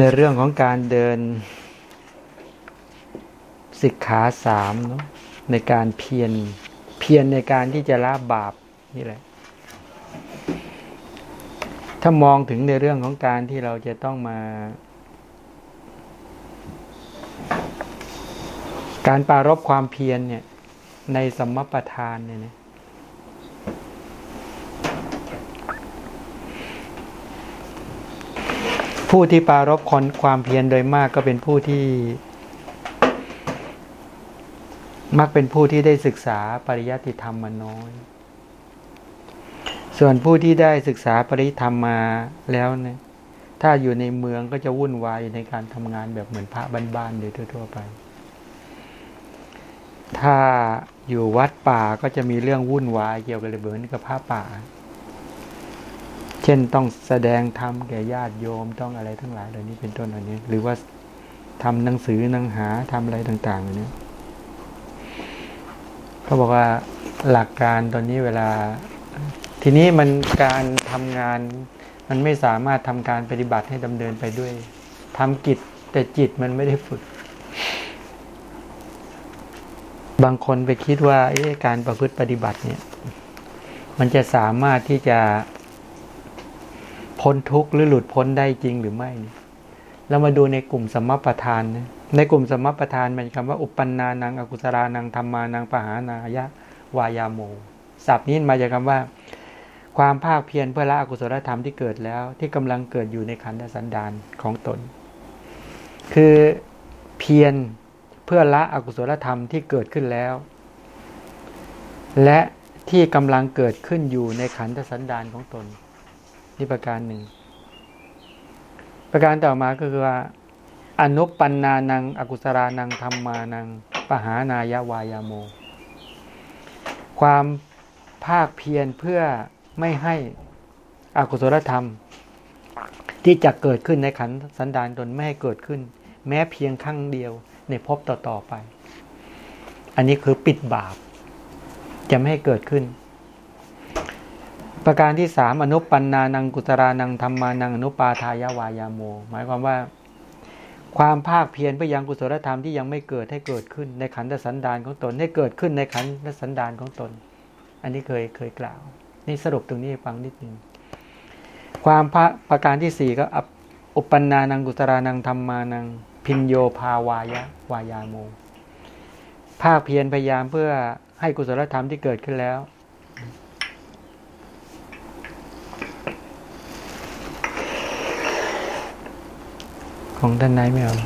ในเรื่องของการเดินสิกขาสามเนาะในการเพียรเพียรในการที่จะละบาปนี่แหละ ถ้ามองถึงในเรื่องของการที่เราจะต้องมา การปรารบความเพียรเนี่ย ในสมมประทานเนี่ย ผู้ที่ปรารบคนความเพียรโดยมากก็เป็นผู้ที่ มักเป็นผู้ที่ได้ศึกษาปริยัติธรรมมาน้อย ส่วนผู้ที่ได้ศึกษาปริธรรมมาแล้วเนี่ย ถ้าอยู่ในเมืองก็จะวุ่นวายในการทำงานแบบเหมือนพระบ้านๆโดยทั่ว ๆ ไป ถ้าอยู่วัดป่าก็จะมีเรื่องวุ่นวายเกี่ยวกับเหมือนกับพระป่า เช่นต้องแสดงธรรมแก่ญาติโยมต้องอะไรทั้งหลายเหล่านี้เป็นต้นเหล่านี้ หรือว่าทำหนังสือหนังหาทำอะไรต่างๆเหล่านี้เขาบอกว่าหลักการตอนนี้เวลา ทีนี้มันการทำงาน มันไม่สามารถทำการปฏิบัติให้ดำเนินไปด้วยทำกิจแต่จิตมันไม่ได้ฝึก บางคนไปคิดว่าการประพฤติปฏิบัติเนี่ย มันจะสามารถที่จะ พ้นทุกข์หรือหลุดพ้นได้จริงหรือไม่ เรามาดูในกลุ่มสมประทานนะในกลุ่มสมประทานมันคำว่าอุปปันนานังอกุศลานังธรรมานังปหานายะวายาโมศัพท์นี้มาจากคาว่า ความภาคเพียรเพื่อละอกุศลธรรมที่เกิดแล้วที่กำลังเกิดอยู่ในขันธสันดานของตน คือเพียรเพื่อละอกุศลธรรมที่เกิดขึ้นแล้ว และที่กำลังเกิดขึ้นอยู่ในขันธสันดานของตน นี่ประการหนึ่ง ประการต่อมาก็คือว่า อนุปันนานัง อกุศรานังธรรมานัง ปหานายาวายาโม ความภาคเพียรเพื่อไม่ให้อกุศลธรรม ที่จะเกิดขึ้นในขันสันดานตนไม่ให้เกิดขึ้น แม้เพียงครั้งเดียวในภพต่อๆไป อันนี้คือปิดบาป จะไม่ให้เกิดขึ้น ประการที่สามอนุปันนานังกุตรานังธรรมานังอนุปาทายาวายาโม หมายความว่า ความภาคเพียรไปยังกุศลธรรมที่ยังไม่เกิดให้เกิดขึ้นในขันธสันดานของตน ให้เกิดขึ้นในขันธสันดานของตน อันนี้เคยเคยกล่าว นี่สรุปตรงนี้ฟังนิดนึงความพระประการที่สี่ก็อุปนานังกุศลานังธรรมานัง พินโยภาวายะวายาโม ภาคเพียรพยายามเพื่อให้กุศลธรรมที่เกิดขึ้นแล้ว ของท่านนายไม่เอา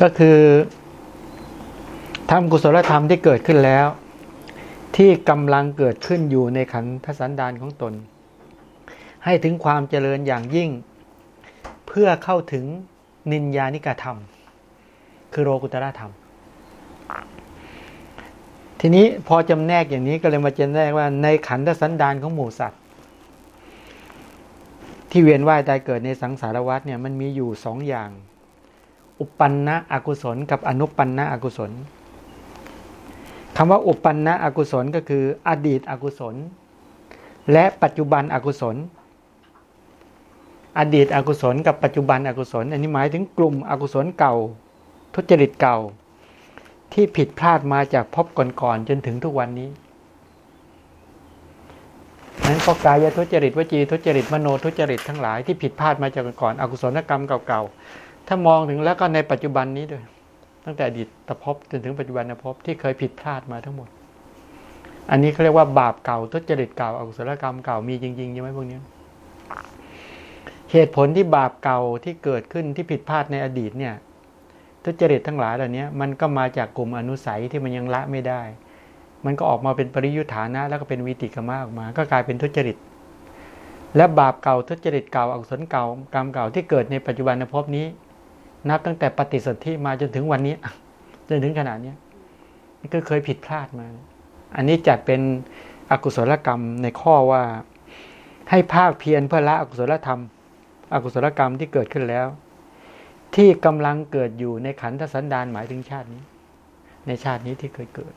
ก็คือทำกุศลธรรมที่เกิดขึ้นแล้ว ที่กำลังเกิดขึ้นอยู่ในขันธสันดานของตน ให้ถึงความเจริญอย่างยิ่ง เพื่อเข้าถึงนินญานิกธรรม คือโรกุตระธรรม ทีนี้พอจำแนกอย่างนี้ก็เลยมาจำแนกว่าในขันธสันดานของหมู่สัตว์ ที่เวียนว่ายตายเกิดในสังสารวัฏเนี่ยมันมีอยู่สองอย่าง อุปันนะอกุศล กับอนุปันนะอกุศลคำว่าอุปันนะอกุศลก็คือ อดีตอกุศล และปัจจุบันอกุศล อดีตอกุศล กับปัจจุบันอกุศล อันนี้หมายถึงกลุ่มอกุศลเก่า ทุจริตเก่า ที่ผิดพลาดมาจากพบก่อนๆจนถึงทุกวันนี้นั้นก็กายทุจริตวจีทุจริตมโนทุจริตทั้งหลายที่ผิดพลาดมาจากก่อนอกุศลกรรมเก่าๆถ้ามองถึงแล้วก็ในปัจจุบันนี้ด้วย ตั้งแต่อดีตตภพจนถึงปัจจุบันภพที่เคยผิดพลาดมาทั้งหมด อันนี้เขาเรียกว่าบาปเก่าทุจริตเก่าอกุศลกรรมเก่ามีจริงๆใช่ไหมพวกนี้เหตุผลที่บาปเก่าที่เกิดขึ้นที่ผิดพลาดในอดีตเนี่ย ทุจริตทั้งหลายเหล่านี้มันก็มาจากกลุ่มอนุสัยที่มันยังละไม่ได้ มันก็ออกมาเป็นปริยุทธานะ แล้วก็เป็นวิติกรรมออกมา ก็กลายเป็นทุจริต และบาปเก่าทุจริตเก่าอกุศลเก่ากรรมเก่าที่เกิดในปัจจุบันในภพนี้ นับตั้งแต่ปฏิสนธิมาจนถึงวันนี้จนถึงขนาดนี้นี่ก็เคยผิดพลาดมา อันนี้จัดเป็นอกุศลกรรมในข้อว่าให้ภาคเพียรเพื่อละอกุศลธรรม อกุศลกรรมที่เกิดขึ้นแล้ว ที่กำลังเกิดอยู่ในขันธสันดานหมายถึงชาตินี้ ในชาตินี้ที่เคยเกิด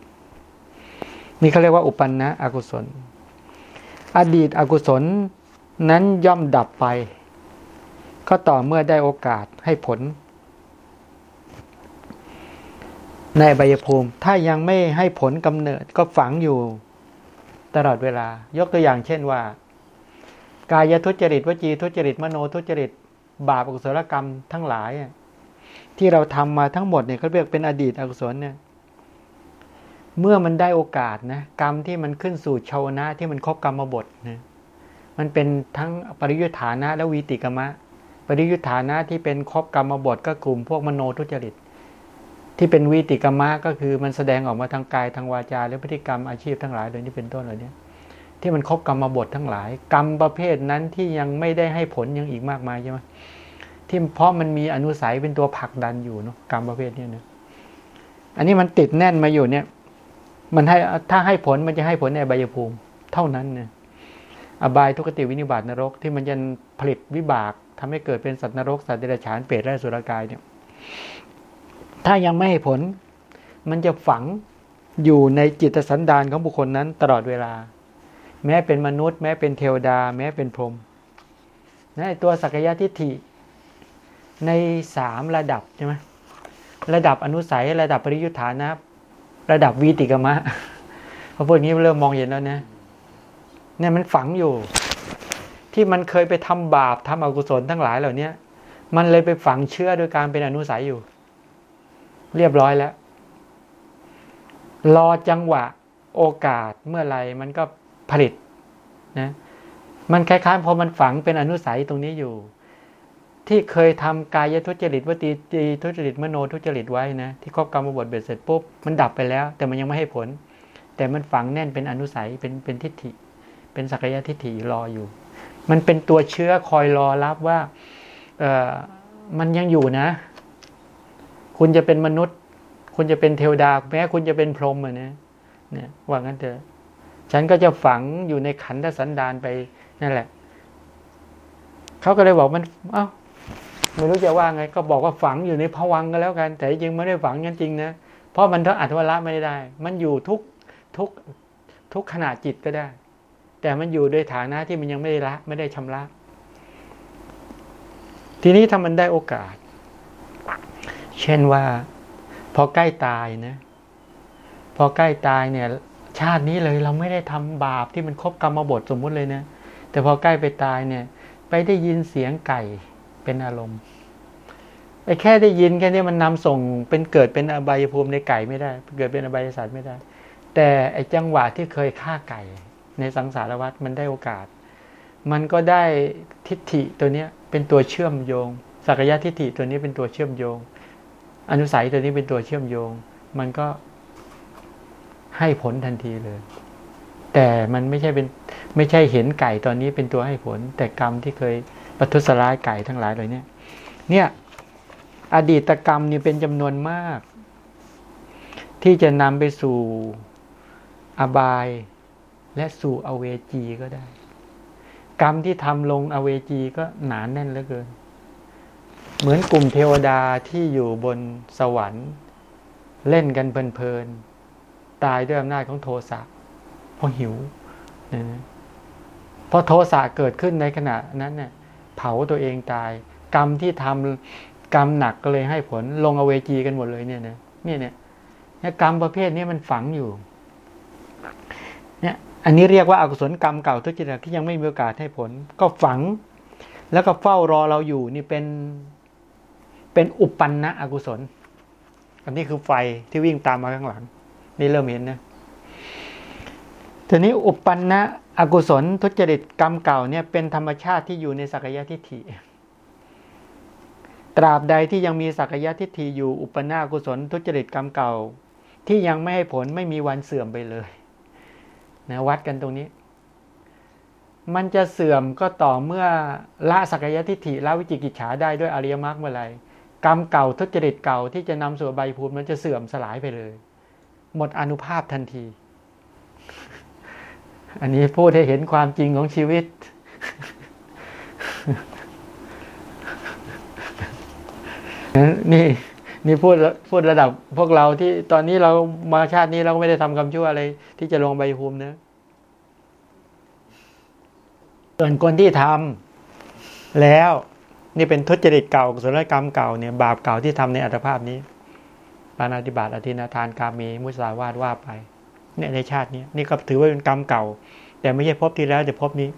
นี่เขาเรียกว่าอุปันนะอกุศล อดีตอกุศลนั้นย่อมดับไป ก็ต่อเมื่อได้โอกาสให้ผล ในใบยภูมิ ถ้ายังไม่ให้ผลกำเนิดก็ฝังอยู่ตลอดเวลา ยกตัวอย่างเช่นว่า กายทุจริตวจีทุจริต มโนทุจริต บาปอกุศลกรรมทั้งหลาย ที่เราทำมาทั้งหมดเนี่ยเขาเรียกเป็นอดีตอกุศลเนี่ยเมื่อมันได้โอกาสนะกรรมที่มันขึ้นสู่ชาวนะที่มันครบกรรมบทนะมันเป็นทั้งปริยุทธานะและวีติกรรมะ ปริยุทธานะที่เป็นครบกรรมบทก็กลุ่มพวกมโนทุจริต ที่เป็นวีติกรรมะก็คือมันแสดงออกมาทางกายทางวาจาและพฤติกรรมอาชีพทั้งหลายโดยนี้เป็นต้นเหล่านี้ ที่มันครบกรรมบททั้งหลาย กรรมประเภทนั้นที่ยังไม่ได้ให้ผลยังอีกมากมายใช่ไหมที่เพราะมันมีอนุสัยเป็นตัวผลักดันอยู่เนาะกรรมประเภทนี้เนะอันนี้มันติดแน่นมาอยู่เนี่ย มันให้ถ้าให้ผลมันจะให้ผลในใบยภูมิ เท่านั้นเนี่ยอบายทุกติวินิบาตนรก ที่มันจะผลิตวิบากทำให้เกิดเป็นสัตว์นรกสัตว์เดรัจฉานเปรตและสุรกายเนี่ย ถ้ายังไม่ให้ผล มันจะฝังอยู่ในจิตสันดานของบุคคลนั้นตลอดเวลา แม้เป็นมนุษย์ แม้เป็นเทวดา แม้เป็นพรหมนะตัวสักยะทิฏฐิในสามระดับใช่ไหมระดับอนุสัยระดับปริยุทธานะ ระดับวีติกมะพอพูดนี้เริ่มมองเห็นแล้วนะเนี่ยมันฝังอยู่ ที่มันเคยไปทำบาปทำอกุศลทั้งหลายเหล่านี้มันเลยไปฝังเชื่อโดยการเป็นอนุสัยอยู่ เรียบร้อยแล้ว รอจังหวะโอกาสเมื่อไรมันก็ ผลิตนะมันคล้ายๆพอมันฝังเป็นอนุสัยตรงนี้อยู่ ที่เคยทำกายทุจริตวตีจีทุจริตมโนทุจริตไว้นะที่ครอบกรรมบทเบ็ดเสร็จปุ๊บมันดับไปแล้ว แต่มันยังไม่ให้ผล แต่มันฝังแน่นเป็นอนุสัยเป็นเป็นทิฏฐิ เป็นสักยะทิฏฐิรออยู่ มันเป็นตัวเชื้อคอยรอรับว่าเออมันยังอยู่นะ คุณจะเป็นมนุษย์ คุณจะเป็นเทวดาแม้คุณจะเป็นพรหมอะนะเนี่ยว่างั้นเถอะ ฉันก็จะฝังอยู่ในขันธสันดานไปนั่นแหละ เขาก็เลยบอกมัน เอ้าไม่รู้จะว่าไง ก็บอกว่าฝังอยู่ในผวังก็แล้วกัน แต่จริงไม่ได้ฝังจริงๆนะเพราะมันทั้งอัตวละไม่ได้ มันอยู่ทุกทุกทุกขณะจิตก็ได้ แต่มันอยู่โดยฐานะที่มันยังไม่ได้ละ ไม่ได้ชำระ ทีนี้ถ้ามันได้โอกาส เช่นว่า พอใกล้ตายนะ พอใกล้ตายเนี่ย ชาตินี้เลยเราไม่ได้ทำบาปที่มันครบกรรมบทสมมุติเลยนะ แต่พอใกล้ไปตายเนี่ย ไปได้ยินเสียงไก่เป็นอารมณ์ไอ้แค่ได้ยินแค่นี้มันนำส่งเป็นเกิดเป็นอบายภูมิในไก่ไม่ได้ เกิดเป็นอบายศาสตร์ไม่ได้ แต่ไอ้จังหวะที่เคยฆ่าไก่ในสังสารวัฏมันได้โอกาส มันก็ได้ทิฏฐิตัวเนี้ยเป็นตัวเชื่อมโยงสักยะทิฏฐิตัวนี้เป็นตัวเชื่อมโยง อนุสัยตัวนี้เป็นตัวเชื่อมโยง มันก็ ให้ผลทันทีเลย แต่มันไม่ใช่เป็นไม่ใช่เห็นไก่ตอนนี้เป็นตัวให้ผล แต่กรรมที่เคยปัทุสลายไก่ทั้งหลายเลยเนี่ย เนี่ย อดีตกรรมนี่เป็นจำนวนมาก ที่จะนำไปสู่อบายและสู่อเวจีก็ได้ กรรมที่ทำลงอเวจีก็หนานแน่นเหลือเกิน เหมือนกลุ่มเทวดาที่อยู่บนสวรรค์ เล่นกันเพลินๆ ตายด้วยอำนาจของโทสะเพราะหิวนะพอโทสะเกิดขึ้นในขณะนั้นเนี่ยเผาตัวเองตาย กรรมที่ทำกรรมหนักก็เลยให้ผลลงอเวจีกันหมดเลยเนี่ยเนี่ยเนี่ยกรรมประเภทนี้มันฝังอยู่เนี่ยอันนี้เรียกว่าอากุศลกรรมเก่าทุจริตที่ยังไม่มีโอกาสให้ผล ก็ฝัง แล้วก็เฝ้ารอเราอยู่นี่เป็นเป็นอุปปันนะอกุศล อันนี้คือไฟที่วิ่งตามมาข้างหลัง นี่เริ่มเห็นนะ ทีนี้อุปปันนะอกุศลทุจริตกรรมเก่าเนี่ยเป็นธรรมชาติที่อยู่ในสักยะทิฏฐิ ตราบใดที่ยังมีสักยะทิฏฐิอยู่อุปนากุศลทุจริตกรรมเก่า ที่ยังไม่ให้ผลไม่มีวันเสื่อมไปเลยนะวัดกันตรงนี้ มันจะเสื่อมก็ต่อเมื่อละสักยะทิฏฐิละวิจิกิจฉาได้ด้วยอริยมรรคเมื่อไรกรรมเก่าทุจริตเก่าที่จะนำสู่ใบภูมิมันจะเสื่อมสลายไปเลย หมดอนุภาพทันที อันนี้พูดให้เห็นความจริงของชีวิต นี่นี่พูดพูดระดับพวกเราที่ตอนนี้เรามาชาตินี้เราก็ไม่ได้ทำกรรมชั่วอะไร ที่จะลงใบภูมินะส่วนคนที่ทำแล้วนี่เป็นทุจริตเก่ากุศลกรรมเก่าเนี่ย บาปเก่าที่ทำในอัตภาพนี้ ปานาติบาตอธินาทานกาเมมุสาวาทว่าไปเนี่ยในชาตินี้นี่ก็ถือว่าเป็นกรรมเก่า แต่ไม่ใช่พบที่แล้วแต่พบนี้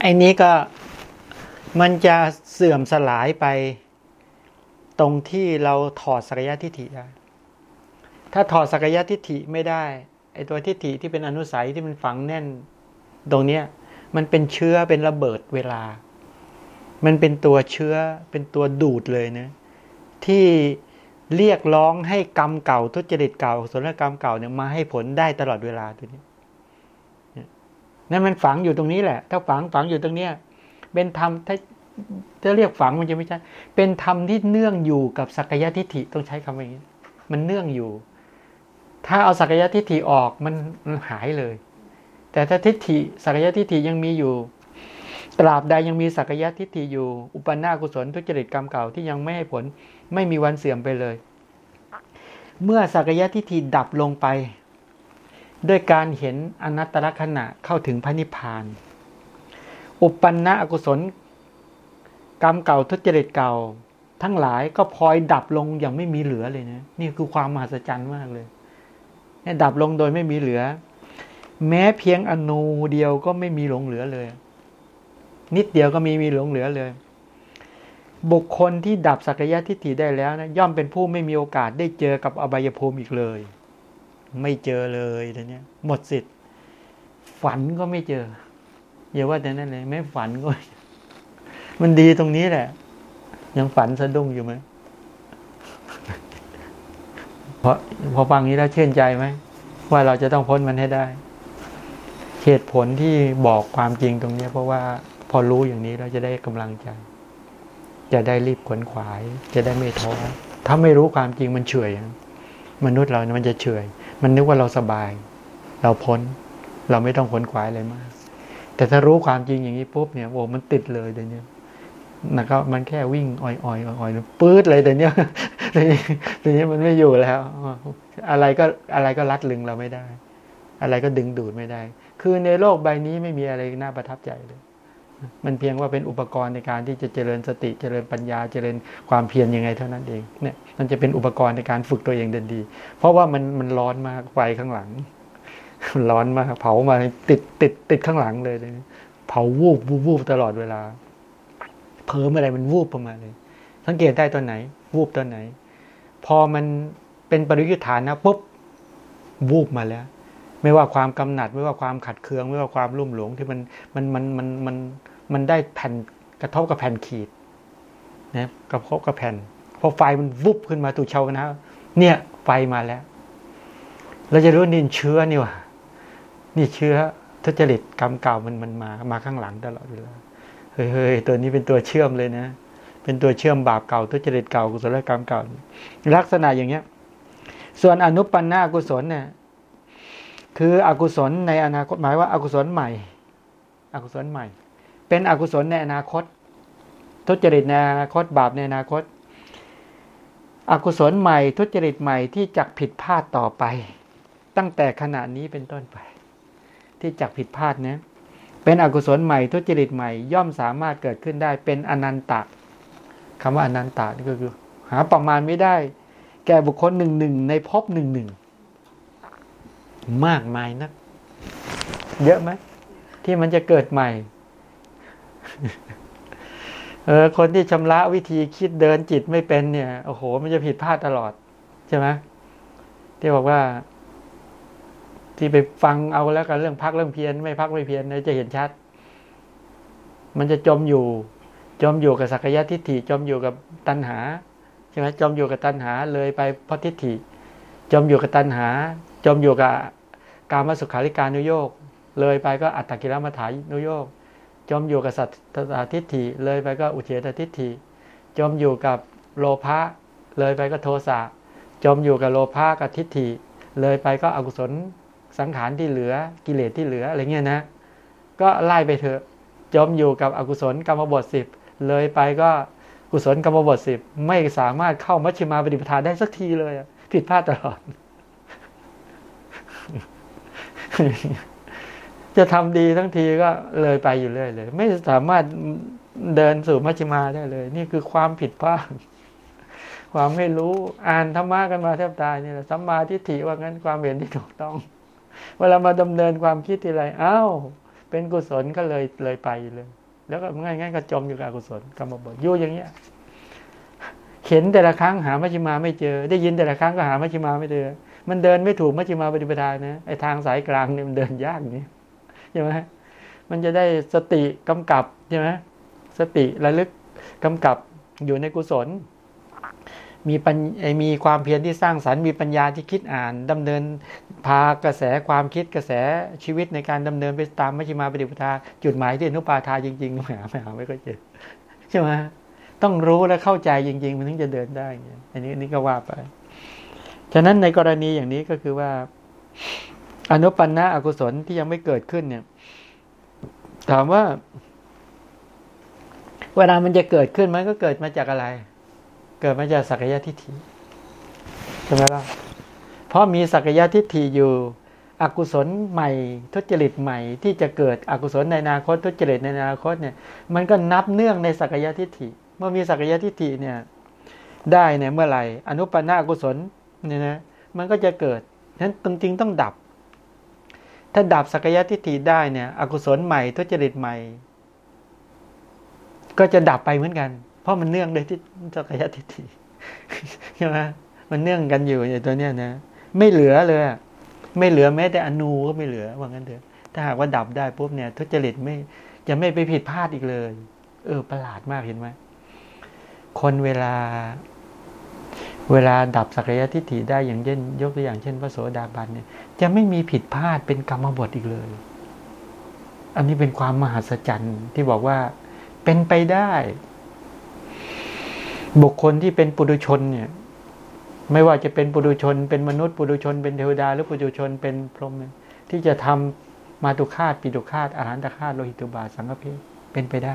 ไอ้นี้ก็มันจะเสื่อมสลายไปตรงที่เราถอดสักยะทิฏฐิได้ถ้าถอดสักยะทิฏฐิไม่ได้ไอ้ตัวทิฏฐิที่เป็นอนุสัยที่มันฝังแน่นตรงเนี้ยมันเป็นเชื้อเป็นระเบิดเวลา มันเป็นตัวเชื้อเป็นตัวดูดเลยนะที่ เรียกร้องให้กรรมเก่าทุจริตเก่าสนกรรมเก่าเนี่ยมาให้ผลได้ตลอดเวลาตัวนี้นั่นมันฝังอยู่ตรงนี้แหละ ถ้าฝังฝังอยู่ตรงเนี้ยเป็นธรรมถ้าจะเรียกฝังมันจะไม่ใช่ เป็นธรรมที่เนื่องอยู่กับสักยะทิฏฐิต้องใช้คำอย่างนี้ มันเนื่องอยู่ ถ้าเอาสักยะทิฏฐิออกมันมันหายเลย แต่ถ้าทิฏฐิสักยะทิฏฐิยังมีอยู่ตราบใดยังมีสักยะทิฏฐิอยู่ อุปนากุศลทุจริตกรรมเก่าที่ยังไม่ให้ผล ไม่มีวันเสื่อมไปเลย เมื่อสักยะทิฏฐิดับลงไป ด้วยการเห็นอนัตตลกษณะเข้าถึงพระนิพพาน อุปปันนาอกุศล กรรมเก่าทุจริตเก่า ทั้งหลายก็พลอยดับลงอย่างไม่มีเหลือเลยนะ นี่คือความมหัศจรรย์มากเลยเนี่ยดับลงโดยไม่มีเหลือ แม้เพียงอนูเดียวก็ไม่มีหลงเหลือเลย นิดเดียวก็มีมีหลงเหลือเลย บุคคลที่ดับสักยะทิฏฐิได้แล้วนะย่อมเป็นผู้ไม่มีโอกาสได้เจอกับอบายภูมิอีกเลย ไม่เจอเลยทีนี้หมดสิทธิ์ฝันก็ไม่เจออย่าว่าแต่นั้นเลยไม่ฝันก็ มันดีตรงนี้แหละ ยังฝันสะดุ้งอยู่ไหมพราะพอฟังนี้แล้วเชื่อใจไหมว่าเราจะต้องพ้นมันให้ได้เหตุผลที่บอกความจริงตรงนี้เพราะว่าพอรู้อย่างนี้เราจะได้กำลังใจ จะได้รีบขวนขวาย จะได้ไม่ท้อถ้าไม่รู้ความจริงมันเฉยมนุษย์เรามันจะเฉยมันนึกว่าเราสบาย เราพ้น เราไม่ต้องขวนขวายอะไรมาก แต่ถ้ารู้ความจริงอย่างนี้ปุ๊บเนี่ยโอ้มันติดเลยเดี๋ยวนี้นะครับมันแค่วิ่งอ่อยๆอ่อยๆปื๊ดเลยแต่เนี้ยแต่เนี้ยมันไม่อยู่แล้ว อะไรก็อะไรก็รัดลึงเราไม่ได้ อะไรก็ดึงดูดไม่ได้ คือในโลกใบนี้ไม่มีอะไรน่าประทับใจเลย มันเพียงว่าเป็นอุปกรณ์ในการที่จะเจริญสติเจริญปัญญาเจริญความเพียรยังไงเท่านั้นเองเนี่ยมันจะเป็นอุปกรณ์ในการฝึกตัวเองเดินดี เพราะว่ามันมันร้อนมากไฟข้างหลังร้อนมากเผามาติดติดติดข้างหลังเลยเลยเผาวูบวูบตลอดเวลาเผลอเมื่อไรมันวูบประมาณเลยสังเกตได้ตอนไหน วูบตอนไหน พอมันเป็นปริยุทธานนะปุ๊บวูบมาแล้วไม่ว่าความกำหนัด ไม่ว่าความขัดเคือง ไม่ว่าความรุ่มหลงที่มันมันมันมันมัน มันได้แผ่นกระทบกับแผ่นขีดนะกระทบกับแผ่นพอไฟมันวุบขึ้นมาตูเชากันนะ เนี่ยไฟมาแล้ว เราจะรู้นี่เชื้อนี่วะนี่เชื้อทุจริตกรรมเก่ามันมันมามาข้างหลังตลอดเวลาเฮ้ยตัวนี้เป็นตัวเชื่อมเลยนะ เป็นตัวเชื่อมบาปเก่าทุจริตเก่ากุศลกรรมเก่า ลักษณะอย่างเนี้ย ส่วนอนุปันนากุศลเนี่ยคืออกุศลในอนาคตหมายว่าอากุศลใหม่ อกุศลใหม่ เป็นอกุศลในอนาคต ทุจริตในอนาคตบาปในอนาคต อกุศลใหม่ ทุจริตใหม่ที่จักผิดพลาดต่อไป ตั้งแต่ขณะนี้เป็นต้นไป ที่จักผิดพลาดเนี่ยเป็นอกุศลใหม่ทุจริตใหม่ย่อมสามารถเกิดขึ้นได้เป็นอนันตะคำว่าอนันตะนี่ก็คือหาประมาณไม่ได้ แก่บุคคลหนึ่งหนึ่งในภพหนึ่งหนึ่งมากมายนัก เยอะไหมที่มันจะเกิดใหม่ เออคนที่ชำระวิธีคิดเดินจิตไม่เป็นเนี่ย โอ้โห มันจะผิดพลาดตลอด ใช่ไหมที่บอกว่า ที่ไปฟังเอาแล้วกันเรื่องพักเรื่องเพียรไม่พักไม่เพียรจะเห็นชัด มันจะจมอยู่ จมอยู่กับสักยะทิฏฐิจมอยู่กับตัณหาใช่ไหมจมอยู่กับตัณหาเลยไปเพราะทิฏฐิ จมอยู่กับตัณหา จมอยู่กับการมาสุขาริการนุโยกเลยไปก็อัตตกิรมัฐานุโยก จมอยู่กับสัตตทิฏฐิเลยไปก็อุเฉตทิฏฐิ จมอยู่กับโลภะเลยไปก็โทสะจมอยู่กับโลภะกับทิฏฐิ เลยไปก็อกุศลสังขารที่เหลือกิเลสที่เหลืออะไรเงี้ยนะ ก็ไล่ไปเถอะ จมอยู่กับอกุศลกรรมบทสิบเลยไปก็กุศลกรรมบทสิบไม่สามารถเข้ามัชฌิมาปฏิปทาได้สักทีเลยผิดพลาดตลอด จะทำดีทั้งทีก็เลยไปอยู่เรื่อยเลย ไม่สามารถเดินสู่มัชฌิมาได้เลย นี่คือความผิดพลาดความไม่รู้อ่านธรรมะกันมาแทบตายนี่แหละสัมมาทิฏฐิว่างั้นความเห็นที่ถูกต้อง เวลามาดำเนินความคิดทีไรอ้าวเป็นกุศลก็เลยเลยไปเลย แล้วก็ง่ายๆก็จมอยู่กับอกุศลกรรมบทยู่อย่างเงี้ยเห็นแต่ละครั้งหามัชฌิมาไม่เจอ ได้ยินแต่ละครั้งก็หามัชฌิมาไม่เจอ มันเดินไม่ถูกมัชฌิมาปฏิปทานะไอ้ทางสายกลางเนี่ยมันเดินยากนี่ ใช่ไหมมันจะได้สติกำกับใช่ไหมสติระลึกกำกับอยู่ในกุศล มีปัญมีความเพียรที่สร้างสรรค์มีปัญญาที่คิดอ่านดำเนินพากระแสความคิดกระแสชีวิตในการดำเนินไปตามมัชฌิมาปฏิปทาจุดหมายที่อนุปาทาจริงๆหาไม่หาไม่ก็เจอใช่ไหมต้องรู้และเข้าใจจริง ๆ มันถึงจะเดินได้เงี้ยอันนี้อันนี้ก็ว่าไป ฉะนั้นในกรณีอย่างนี้ก็คือว่า อนุปันนะอกุศลที่ยังไม่เกิดขึ้นเนี่ย ถามว่า เวลามันจะเกิดขึ้นมันก็เกิดมาจากอะไร เกิดมาจากสักยะทิฏฐิใช่ไหมล่ะเพราะมีสักยะทิฏฐิอยู่ อกุศลใหม่ ทุจริตใหม่ ที่จะเกิดอกุศลในอนาคต ทุจริตในอนาคตเนี่ย มันก็นับเนื่องในสักยะทิฏฐิ เมื่อมีสักยะทิฏฐิเนี่ย ได้เนี่ยเมื่อไหร่อนุปนาอกุศลเนี่ยนะมันก็จะเกิดฉะนั้นจริงต้องดับ ถ้าดับสักยะทิฏฐิได้เนี่ย อกุศลใหม่ทุจริตใหม่ ก็จะดับไปเหมือนกัน เพราะมันเนื่องในที่จักรยทิฏฐิใช่ไหมมันเนื่องกันอยู่ในตัวเนี้ยนะไม่เหลือเลยไม่เหลือแม้แต่อนูก็ไม่เหลือว่างั้นเถอะถ้าหากว่าดับได้ปุ๊บเนี่ย ทุจริตไม่จะไม่ไปผิดพลาดอีกเลย เออประหลาดมากเห็นไหมคนเวลา เวลาดับสักยทิฏฐิได้อย่างเช่นยกตัวอย่างเช่นพระโสดาบันเนี่ยจะไม่มีผิดพลาดเป็นกรรมบทอีกเลย อันนี้เป็นความมหัศจรรย์ที่บอกว่าเป็นไปได้ บุคคลที่เป็นปุถุชนเนี่ย ไม่ว่าจะเป็นปุถุชน เป็นมนุษย์ปุถุชน เป็นเทวดาหรือปุถุชนเป็นพรหมที่จะทำมาตุคาตปิตุคาตอาหารตะคาตโลหิตุบาสังฆเพศเป็นไปได้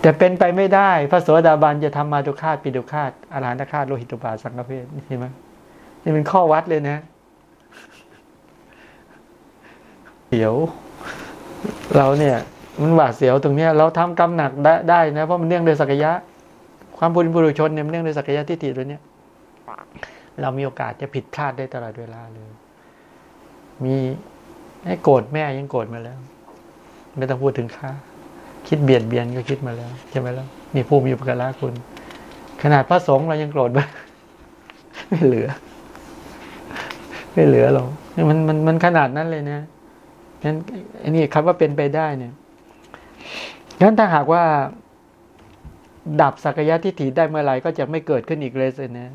แต่เป็นไปไม่ได้ พระโสดาบันจะทำมาตุคาตปิตุคาตอาหารตคาตโลหิตุบาสังฆเพศเห็นไหมนี่เป็นข้อวัดเลยนะเดี๋ยว เราเนี่ย มันหวาดเสียวตรงเนี้ย เราทำกรรมหนักได้ได้นะเพราะมันเนื่องโดยสักยะ ความบุญบุรุชนเนี่ยมันเนื่องโดยสักยะทิฏฐิตัวเนี้ยเรามีโอกาสจะผิดพลาดได้ตลอดเวลาเลย มีให้โกรธแม่ยังโกรธมาแล้ว ไม่ต้องพูดถึงค่า คิดเบียดเบียนก็คิดมาแล้วใช่ไหมล่ะมีผู้มีอุปการะคุณ ขนาดพระสงฆ์เรายังโกรธไม่เหลือ ไม่เหลือหรอกมันมันมันขนาดนั้นเลยนะนั้นอันนี้คำว่าเป็นไปได้เนี่ยงั้นถ้าหากว่า ดับสักยะทิฏฐิได้เมื่อไหร่ก็จะไม่เกิดขึ้นอีกเลยสินะ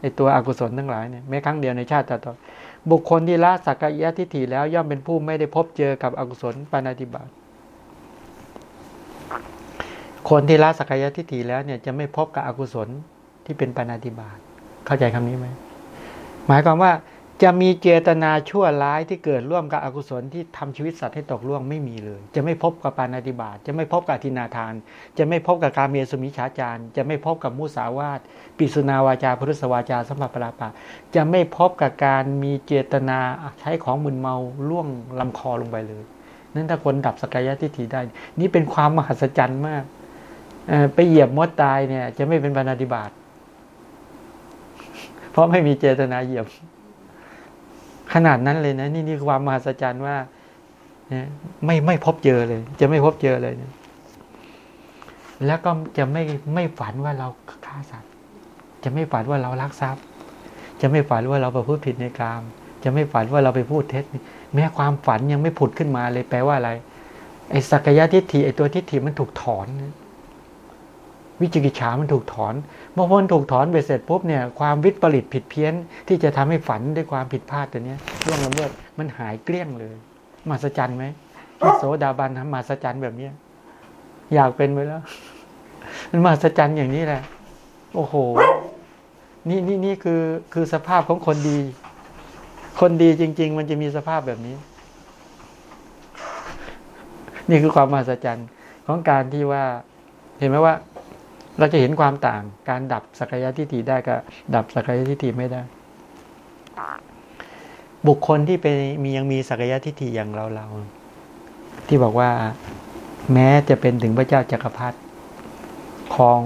ไอตัวอกุศลทั้งหลายเนี่ยแม้ครั้งเดียวในชาติต่อบุคคลที่ละสักยะทิฏฐิแล้วย่อมเป็นผู้ไม่ได้พบเจอกับอกุศลปานาติบาต คนที่ละสักยะทิฏฐิแล้วเนี่ยจะไม่พบกับอกุศลที่เป็นปานาติบาตเข้าใจคำนี้ไหมหมายความว่าจะมีเจตนาชั่วร้ายที่เกิดร่วมกับอกุศลที่ทำชีวิตสัตว์ให้ตกล่วงไม่มีเลย จะไม่พบกับปานาติบาตจะไม่พบกับทินาทาน จะไม่พบกับการเมียสมิชาจารจะไม่พบกับมุสาวาตปิสุนาวาจาพุทธสวาจาสัมผัสปราปาจะไม่พบกับการมีเจตนาใช้ของมึนเมาล่วงลำคอลงไปเลย นั่นถ้าคนดับสกายทิฏฐิได้ นี่เป็นความมหัศจรรย์มาก ไปเหยียบมดตายเนี่ย จะไม่เป็นปานาติบาตเพราะไม่มีเจตนาเหยียบ ขนาดนั้นเลยนะ นี่นี่ความมหัศจรรย์ว่านี่ไม่ไม่พบเจอเลย จะไม่พบเจอเลยนี่ยแล้วก็จะไม่ไม่ฝันว่าเราฆ่าสัตว์ จะไม่ฝันว่าเราลักทรัพย์ จะไม่ฝันว่าเราประพฤติผิดในกาม จะไม่ฝันว่าเราไปพูดเท็จ แม้ความฝันยังไม่ผุดขึ้นมาเลยแปลว่าอะไร ไอ้สักยะทิฏฐิไอ้ตัวทิฏฐิมันถูกถอน วิจิกิจฉามันถูกถอนเมื่อพ้นถูกถอนไปเสร็จปุ๊บเนี่ยความวิปริตผิดเพี้ยน ที่จะทำให้ฝันด้วยความผิดพลาดตัวนี้ร่วงละเมิดมันหายเกลี้ยงเลยมาสจันไหมโสดาบันทำมาสจันแบบเนี้ยอยากเป็นไปแล้ว มันมาสจันอย่างนี้แหละ โอ้โห นี่นี่นี่คือคือสภาพของคนดี คนดีจริง ๆ มันจะมีสภาพแบบนี้ นี่คือความมหัศจรรย์ของการที่ว่า เห็นไหมว่า เราจะเห็นความต่าง การดับสักยะทิฏฐิได้กับดับสักยะทิฏฐิไม่ได้ บุคคลที่เป็นมียังมีศักยะทิฏฐิอย่างเราเราที่บอกว่าแม้จะเป็นถึงพระเจ้าจักรพรรดิครอง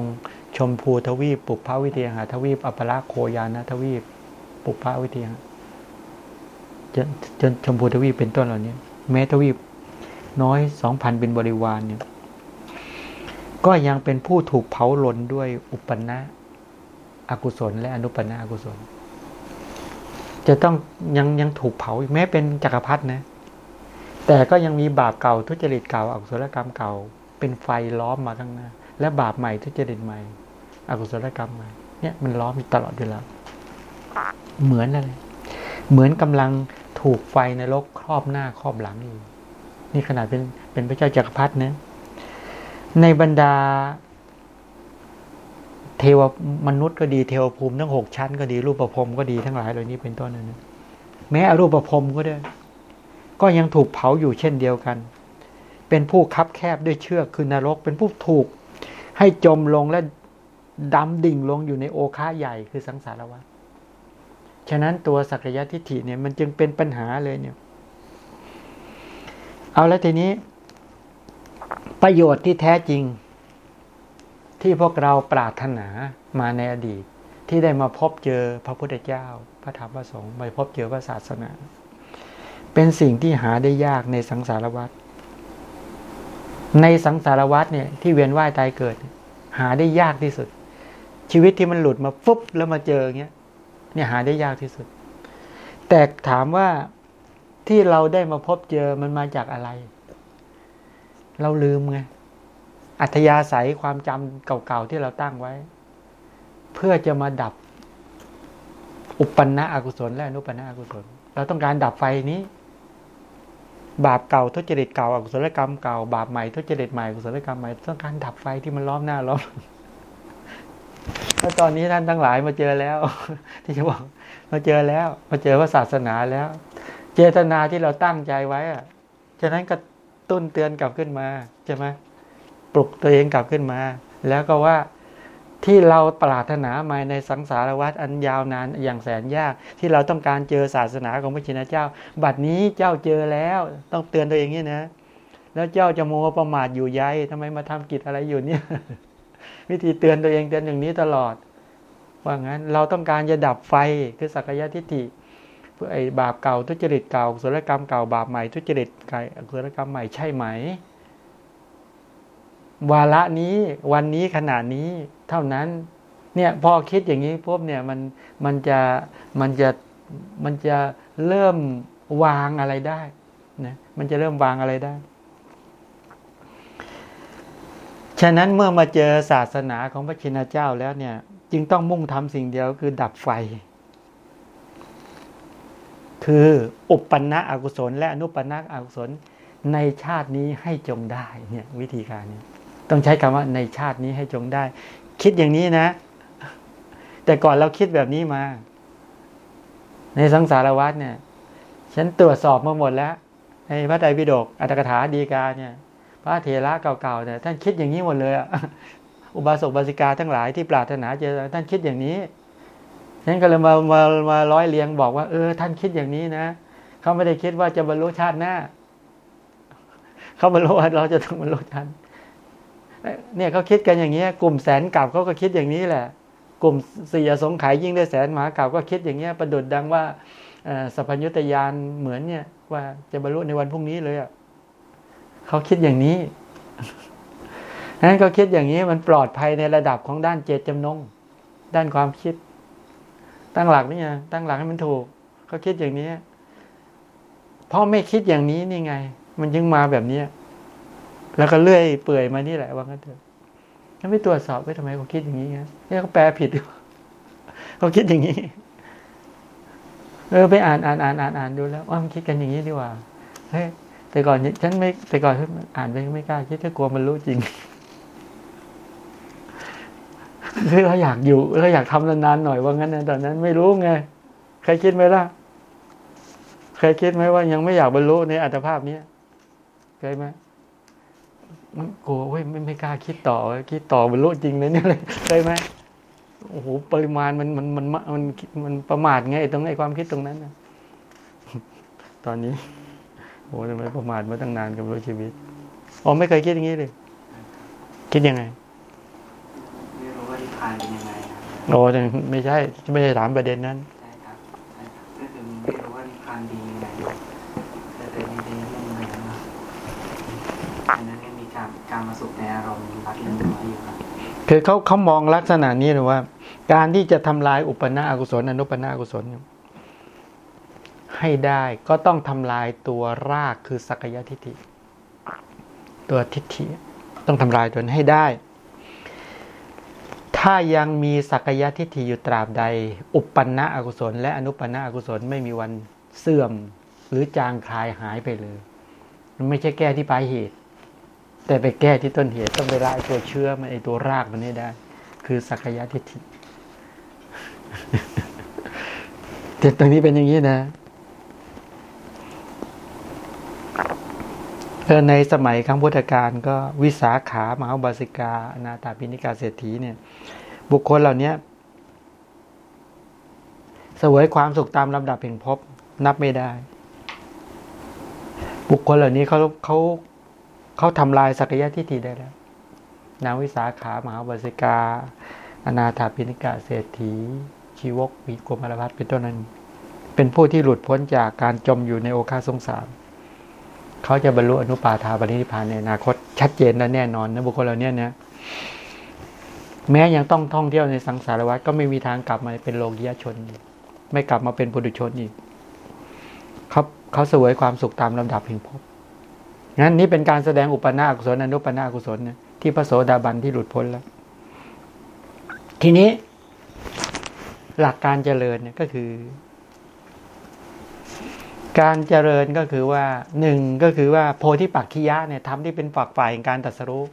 ชมพูทวีปปุพพวิเทียหาทวีปอัปราโคยานะทวีปปุพพวิเทียจนจนชมพูทวีปเป็นต้นเหล่านี้แม้ทวีปน้อยสองพันเป็นบริวารเนี่ย ก็ยังเป็นผู้ถูกเผาหลนด้วยอุปนะอกุศล และอนุปนะอกุศล จะต้องยังยังถูกเผาแม้เป็นจักรพรรดินะ แต่ก็ยังมีบาปเก่าทุจริตเก่าอกุศลกรรมเก่า เป็นไฟล้อมมาข้างหน้า และบาปใหม่ทุจริตใหม่อกุศลกรรมใหม่เนี่ยมันล้อมอยู่ตลอดเวลาเหมือนอะไรเหมือนกำลังถูกไฟในรกครอบหน้าครอบหลังอยู่นี่ขนาดเป็นเป็นพระเจ้าจักรพรรดินะ ในบรรดา เทวมนุษย์ก็ดีเทวภูมิทั้งหกชั้นก็ดีรูปประพรมก็ดีทั้งหลายเหล่านี้เป็นต้นนะแม้อรูปประพรมก็ได้ ก็ยังถูกเผาอยู่เช่นเดียวกัน เป็นผู้คับแคบด้วยเชือกคือนรก เป็นผู้ถูก ให้จมลงและดำดิ่งลงอยู่ในโอคาใหญ่คือสังสารวัฏฉะนั้นตัวสักยะทิฏฐิเนี่ยมันจึงเป็นปัญหาเลยเนี่ย เอาแล้วทีนี้ ประโยชน์ที่แท้จริง ที่พวกเราปรารถนามาในอดีต ที่ได้มาพบเจอพระพุทธเจ้า พระธรรมพระสงฆ์มาพบเจอพระศาสนา เป็นสิ่งที่หาได้ยากในสังสารวัฏในสังสารวัฏเนี่ยที่เวียนว่ายตายเกิด หาได้ยากที่สุด ชีวิตที่มันหลุดมาฟุบแล้วมาเจออย่างเงี้ยเนี่ยหาได้ยากที่สุด แต่ถามว่าที่เราได้มาพบเจอมันมาจากอะไร เราลืมไง อัธยาศัยความจำเก่าๆที่เราตั้งไว้ เพื่อจะมาดับ อุปนะอกุศล และอนุปนะอกุศล เราต้องการดับไฟนี้ บาปเก่าทุจริตเก่าอกุศลกรรมเก่าบาปใหม่ทุจริตใหม่อกุศลกรรมใหม่ต้องการดับไฟที่มันล้อมหน้าล้อมแล้วตอนนี้ท่านทั้งหลายมาเจอแล้ว ที่จะบอกมาเจอแล้ว มาเจอว่าศาสนาแล้ว เจตนาที่เราตั้งใจไว้อะฉะนั้นก็ ตุ้นเตือนกลับขึ้นมาใช่ไหมปลุกตัวเองกลับขึ้นมา แล้วก็ว่าที่เราปรารถนามาในสังสารวัฏอันยาวนานอย่างแสนยาก ที่เราต้องการเจอศาสนาของพระชินเจ้า บัดนี้เจ้าเจอแล้ว ต้องเตือนตัวเองนี่นะ แล้วเจ้าจะโมประมาทอยู่ยัยทำไมมาทำกิจอะไรอยู่เนี่ย วิธีเตือนตัวเองเตือนอย่างนี้ตลอด ว่างั้นเราต้องการจะดับไฟคือสักยะทิฏฐิ ไอ้บาปเก่าทุจริตเก่าสุรกรรมเก่าบาปใหม่ทุจริตไก่สุรกรรมใหม่ใช่ไหม วาระนี้วันนี้ขนาดนี้เท่านั้น เนี่ยพอคิดอย่างนี้ปุ๊บเนี่ยมันมันจะมันจะมันจะเริ่มวางอะไรได้นะมันจะเริ่มวางอะไรได้ ฉะนั้นเมื่อมาเจอศาสนาของพระชินเจ้าแล้วเนี่ย จึงต้องมุ่งทำสิ่งเดียวคือดับไฟ คืออุปปนะอกุศล และอนุปนะอกุศล ในชาตินี้ให้จงได้เนี่ยวิธีการนี้ต้องใช้คำว่าในชาตินี้ให้จงได้ คิดอย่างนี้นะ แต่ก่อนเราคิดแบบนี้มา ในสังสารวัฏเนี่ย ฉันตรวจสอบมาหมดแล้วในพระไตรปิฎกอัตถกถาดีกาเนี่ย พระเถระเก่าๆเนี่ยท่านคิดอย่างนี้หมดเลยอะอุบาสกบาสิกาทั้งหลายที่ปรารถนาเจอท่านคิดอย่างนี้ ฉันก็เลยมามามาร้อยเรียงบอกว่า เออ ท่านคิดอย่างนี้นะเขาไม่ได้คิดว่าจะบรรลุชาติหน้าเขาบรรลุว่าเราจะต้องบรรลุชาติเนี่ยเขาคิดกันอย่างนี้ย กลุ่มแสนเก่าเขาก็คิดอย่างนี้แหละ กลุ่มสี่สงไขยยิ่งได้แสนหมาเก่าก็คิดอย่างเงี้ย ประดุดดังว่าสัพพัญญุตยานเหมือนเนี่ย ว่าจะบรรลุในวันพรุ่งนี้เลยอะเขาคิดอย่างนี้นั้นเขาคิดอย่างนี้มันปลอดภัยในระดับของด้านเจตจำนง ด้านความคิด ตั้งหลักนี่ไงตั้งหลักให้มันถูกเขาคิดอย่างนี้เพราะไม่คิดอย่างนี้นี่ไง มันยังมาแบบนี้แล้วก็เลื่อยเปื่อยมานี่แหละว่างั้นเถอะแล้วไม่ตรวจสอบว่าทำไมเขาคิดอย่างนี้ไงนี่เขาแปลผิดเขาคิดอย่างนี้ เออไปอ่านอ่านอ่านอ่านอ่านดูแล้วว่ามันคิดกันอย่างนี้ดีกว่าเฮ้ยแต่ก่อนฉันไม่แต่ก่อนฉันอ่านไปไม่กล้าคิดแค่กลัวมันรู้จริง เราอยากอยู่เราอยากทำนานๆหน่อยว่างั้นนะตอนนั้นไม่รู้ไงใครคิดไหมล่ะเคยคิดไหมว่ายังไม่อยากบรรลุในอัตภาพนี้เคยไหมมันกลัวเว้ยไม่ไม่กล้าคิดต่อ คิดต่อบรรลุจริงเลยเนี่ยเลยเคยไหมโอ้โหปริมาณมันมันมันมันมันประมาทไงตรงไอ้ความคิดตรงนั้นนะตอนนี้โอ้ทำไมประมาทมาตั้งนานกับรู้ชีวิตอ๋อไม่เคยคิดอย่างนี้เลย คิดยังไง รู้ว่านิพพานเป็นยังไงครับโอ้แต่ไม่ใช่ไม่ใช่ถามประเด็นนั้นใช่ครับใช่ครับก็คือไม่รู้ว่านิพพานดียังไงแต่แต่จริงๆไม่มีอะไรนะอันนั้นยังมีการการมาสุขในอารมณ์รักเรื่องน้อยอยู่ครับคือเขาเขามองลักษณะนี้เลยว่า การที่จะทำลายอุปนาอกุศลอนุปนาอกุศลให้ได้ก็ต้องทำลายตัวรากคือสักยทิฏฐิตัวทิฏฐิต้องทำลายตัวนั้นให้ได้ ถ้ายังมีสักยะทิฏฐิอยู่ตราบใด อุปนาอกุศล และอนุปนาอกุศลไม่มีวันเสื่อม หรือจางคลายหายไปเลย มันไม่ใช่แก้ที่ปลายเหตุ แต่ไปแก้ที่ต้นเหตุต้องไปไล่ตัวเชื้อมันไอตัวรากมันให้ได้ คือสักยะทิฏฐิแต่ตรงนี้เป็นอย่างนี้นะ เออในสมัยครั้งพุทธกาลก็วิสาขามหาบาสิกาอนาถาปิณิกาเศรษฐีเนี่ย บุคคลเหล่านี้เสวยความสุขตามลำดับแห่งภพนับไม่ได้ บุคคลเหล่านี้เขาเขาเขาทำลายสักยะทิฏฐิได้แล้วนางวิสาขามหาบาสิกา อนาถาปิณิกาเศรษฐี ชีวกวีกรมารพัฒเป็นต้นนั้น เป็นผู้ที่หลุดพ้นจากการจมอยู่ในโอคาสงสาร เขาจะบรรลุอนุปาทาปรินิพพานในอนาคต ชัดเจนและแน่นอนนะบุคคลเหล่านี้เนี่ยแม้ยังต้องท่องเที่ยวในสังสารวัฏก็ไม่มีทางกลับมาเป็นโลกียชน ไม่กลับมาเป็นปุถุชนอีกเขาเขาเสวยความสุขตามลำดับแห่งภพงั้นนี่เป็นการแสดงอุปนาอกุศลอนุปนาอกุศลที่พระโสดาบันที่หลุดพ้นแล้ว ทีนี้หลักการเจริญเนี่ยก็คือ การเจริญก็คือว่าหนึ่งก็คือว่าโพธิปักขิยะเนี่ยทำที่เป็นฝักฝ่ายแห่งการตรัสรู้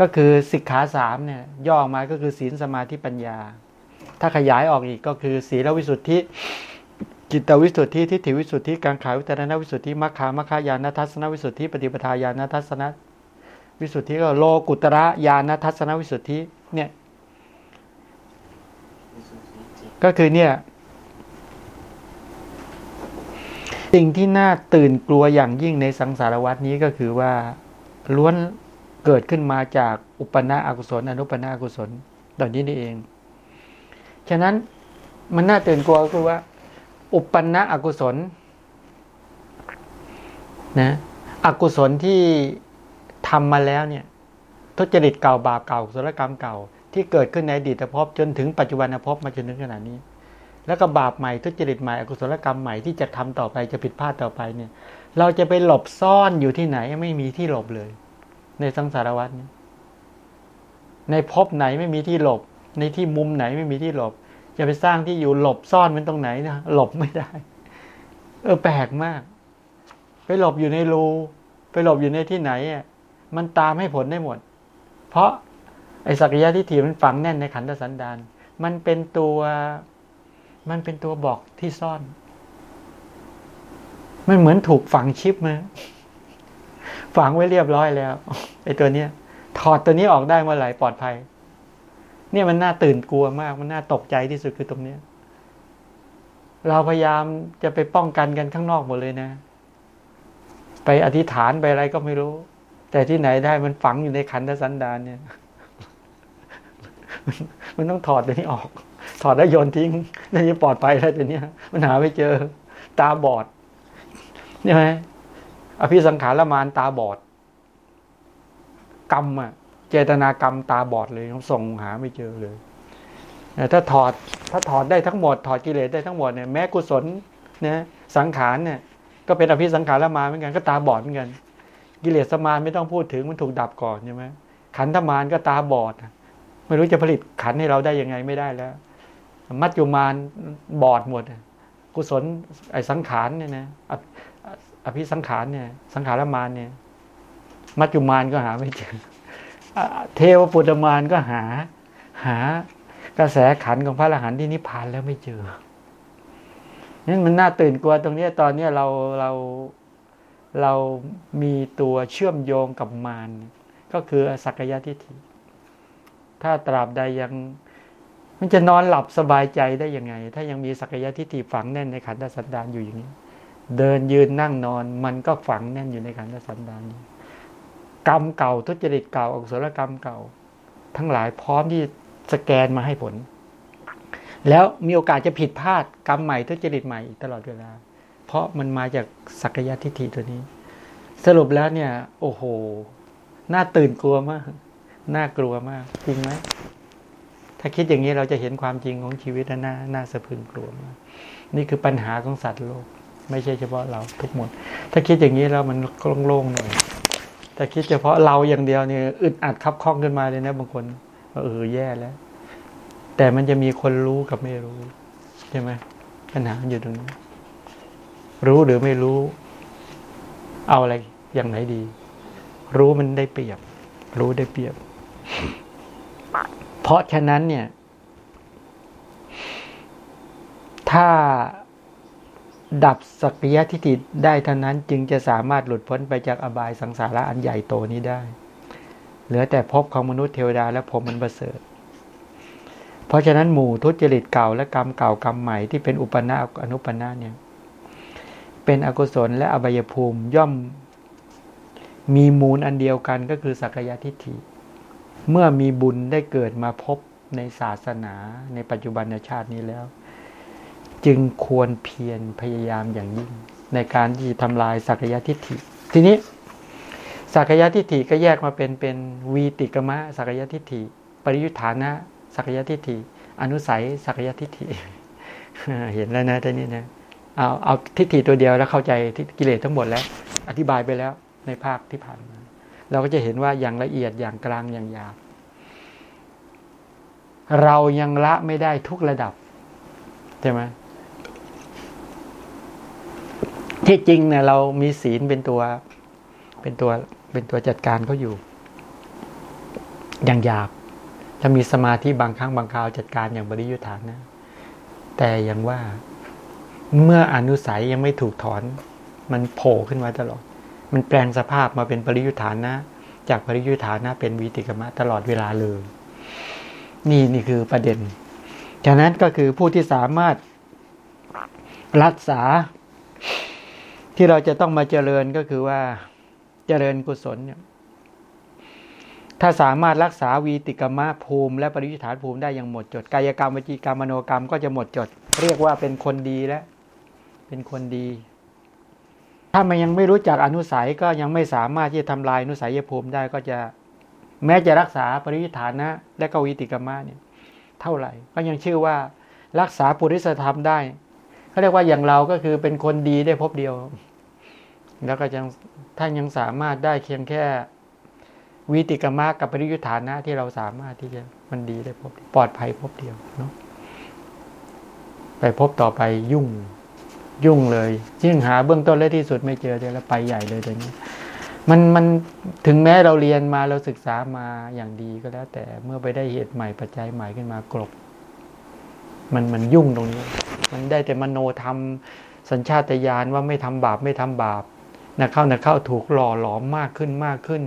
ก็คือสิกขาสามเนี่ยย่อออกมาก็คือศีลสมาธิปัญญา ถ้าขยายออกอีกก็คือ ศีลวิสุทธิจิตวิสุทธิทิฏฐิวิสุทธิการขายวิจารณวิสุทธิมัคคามัคคายานทัศนวิสุทธิปฏิปทาญาณทัศนวิสุทธิก็โลกุตระญาณทัศนวิสุทธิเนี่ยก็คือเนี่ย สิ่งที่น่าตื่นกลัวอย่างยิ่งในสังสารวัตนี้ก็คือว่าล้วนเกิดขึ้นมาจากอุปนาอกุศล อนุปนาอกุศลตอนนี้นี่เอง ฉะนั้นมันน่าตื่นกลัวก็คือว่า อุปนาอกุศลนะอกุศลที่ทำมาแล้วเนี่ยทุจริตเก่าบาปเก่ากุลกรรมเก่า ที่เกิดขึ้นในอดีตภพจนถึงปัจจุบันภพมาจนถึงขนาดนี้ แล้วก็บาปใหม่ทุจริตใหม่อกุศลกรรมใหม่ที่จะทำต่อไปจะผิดพลาดต่อไปเนี่ย เราจะไปหลบซ่อนอยู่ที่ไหนไม่มีที่หลบเลย ในสังสารวัฏนี้ในภพไหนไม่มีที่หลบ ในที่มุมไหนไม่มีที่หลบจะไปสร้างที่อยู่หลบซ่อนมันตรงไหนนะหลบไม่ได้ เออแปลกมาก ไปหลบอยู่ในรูไปหลบอยู่ในที่ไหนอะมันตามให้ผลได้หมด เพราะไอ้สักยะทิฏฐิมันฝังแน่นในขันธสันดานมันเป็นตัว มันเป็นตัวบอกที่ซ่อน มันเหมือนถูกฝังชิปมา ฝังไว้เรียบร้อยแล้วไอ้ตัวเนี้ย ถอดตัวนี้ออกได้เมื่อไหร่ปลอดภัย เนี่ยมันน่าตื่นกลัวมาก มันน่าตกใจที่สุดคือตรงเนี้ย เราพยายามจะไปป้องกันกันข้างนอกหมดเลยนะ ไปอธิษฐานไปอะไรก็ไม่รู้ แต่ที่ไหนได้มันฝังอยู่ในขันธสันดานเนี่ย มันต้องถอดตัวนี้ออก ถอดแล้วโยนทิ้งน่าจะปลอดภัยแล้วตัวเนี้ยมันหาไม่เจอ ตาบอดใช่ไหมอภิสังขารละมานตาบอด กรรมอะเจตนากรรมตาบอดเลยเขาส่งหาไม่เจอเลยแต่ถ้าถอดถ้าถอดได้ทั้งหมด ถอดกิเลสได้ทั้งหมดเนี่ยแม้กุศลนะสังขารเนี่ย ก็เป็นอภิสังขารละมานเหมือนกันก็ตาบอดเหมือนกันกิเลสมานไม่ต้องพูดถึงมันถูกดับก่อนใช่ไหมขันธมานก็ตาบอด ไม่รู้จะผลิตขันให้เราได้ยังไงไม่ได้แล้ว มัจจุมานบอดหมด กุศลไอ้สังขารเนี่ยนะอภิอภิสังขารเนี่ย สังขารมานเนี่ย มัจจุมานก็หาไม่เจออเทวปุตตมานก็หา หากระแสขันของพระอรหันต์ที่นิพพานแล้วไม่เจอนั่นมันน่าตื่นกลัวตรงนี้ตอนนี้เราเราเรามีตัวเชื่อมโยงกับมารก็คือสักยะทิฏฐิ ถ้าตราบใดยัง มันจะนอนหลับสบายใจได้ยังไง ถ้ายังมีสักยะทิฏฐิฝังแน่นในขันธสันดานอยู่อย่างนี้ เดินยืนนั่งนอน มันก็ฝังแน่นอยู่ในขันธสันดานนี้กรรมเก่าทุจริตเก่าอกุศลกรรมเก่า ทั้งหลายพร้อมที่สแกนมาให้ผล แล้วมีโอกาสจะผิดพลาดกรรมใหม่ทุจริตใหม่ตลอดเวลา เพราะมันมาจากสักยะทิฏฐิตัวนี้ สรุปแล้วเนี่ย โอ้โห น่าตื่นกลัวมาก น่ากลัวมาก จริงไหมถ้าคิดอย่างนี้เราจะเห็นความจริงของชีวิตน่าน่าสะพึงกลัวมาก นี่คือปัญหาของสัตว์โลก ไม่ใช่เฉพาะเราทุกหมด ถ้าคิดอย่างนี้แล้วมันโล่งๆหน่อยแต่คิดเฉพาะเราอย่างเดียวเนี่ยอึดอัดคับข้องขึ้นมาเลยนะบางคนเออแย่แล้ว แต่มันจะมีคนรู้กับไม่รู้ใช่ไหมปัญหาอยู่ตรงนี้รู้หรือไม่รู้ เอาอะไรอย่างไหนดี รู้มันได้เปรียบ รู้ได้เปรียบ เพราะฉะนั้นเนี่ย ถ้าดับสักยะทิฏฐิได้เท่านั้นจึงจะสามารถหลุดพ้นไปจากอบายสังสาระอันใหญ่โตนี้ได้ เหลือแต่พบของมนุษย์เทวดาและผมมันประเสริฐ เพราะฉะนั้นหมู่ทุจริตเก่าและกรรมเก่ากรรมใหม่ที่เป็นอุปนาอนุปนาเนี่ย เป็นอกุศลและอบายภูมิย่อมมีมูลอันเดียวกันก็คือสักยะทิฏฐิ เมื่อมีบุญได้เกิดมาพบในศาสนาในปัจจุบันชาตินี้แล้ว จึงควรเพียรพยายามอย่างยิ่ง ในการที่ทำลายสักยะทิฏฐิ ทีนี้สักยะทิฏฐิก็แยกมาเป็นเป็นวีติกมะสักยะทิฏฐิ ปริยุทธานะสักยะทิฏฐิ อนุสัยสักยะทิฏฐิเห็นแล้วนะท่านี้นะเอาเอาทิฏฐิตัวเดียวแล้วเข้าใจกิเลสทั้งหมดแล้ว อธิบายไปแล้วในภาคที่ผ่านมา เราก็จะเห็นว่าอย่างละเอียดอย่างกลางอย่างหยาบเรายังละไม่ได้ทุกระดับใช่ไหมที่จริงเนี่ยเรามีศีลเป็นตัว เป็นตัวเป็นตัวจัดการเขาอยู่ อย่างหยาบถ้ามีสมาธิบางครั้งบางคราวจัดการอย่างบริยุทธานนะ แต่ย่างว่าเมื่ออนุสัยยังไม่ถูกถอน มันโผล่ขึ้นมาตลอด มันแปลงสภาพมาเป็นปริยุทธานะ จากปริยุทธานะเป็นวิติกมะตลอดเวลาเลย นี่นี่คือประเด็นฉะนั้นก็คือผู้ที่สามารถรักษาที่เราจะต้องมาเจริญก็คือว่าเจริญกุศลเนี่ยถ้าสามารถรักษาวีติกมะภูมิ และปริยุทธานภูมิได้อย่างหมดจด กายกรรมวจีกรรมมโนกรรมก็จะหมดจด เรียกว่าเป็นคนดีแล้ว เป็นคนดี ถ้ามันยังไม่รู้จักอนุสัยก็ยังไม่สามารถที่จะทำลายอนุสัยภูมิได้ก็จะแม้จะรักษาปริยุทธานะ และกวีติกรรมะเนี่ยเท่าไหร่ ก็ยังชื่อว่ารักษาปุริสธรรมได้เขาเรียกว่าอย่างเราก็คือเป็นคนดีได้พบเดียว แล้วก็ยังท่านยังสามารถได้เพียงแค่วิติกรรมะกับปริยุทธานะที่เราสามารถที่จะมันดีได้พบปลอดภัยพบเดียวเนาะไปพบต่อไปยุ่ง ยุ่งเลยยิ่งหาเบื้องต้นและที่สุดไม่เจอเดี๋ยวแล้วไปใหญ่เลยเดี๋ยวนี้ มันมันถึงแม้เราเรียนมาเราศึกษามาอย่างดีก็แล้ว แต่เมื่อไปได้เหตุใหม่ปัจจัยใหม่ขึ้นมากรบมันมันยุ่งตรงนี้ มันได้แต่มโนธรรมสัญชาตญาณว่าไม่ทำบาปไม่ทำบาปนะเข้านะเข้าถูกหล่อหลอมมากขึ้นมากขึ้น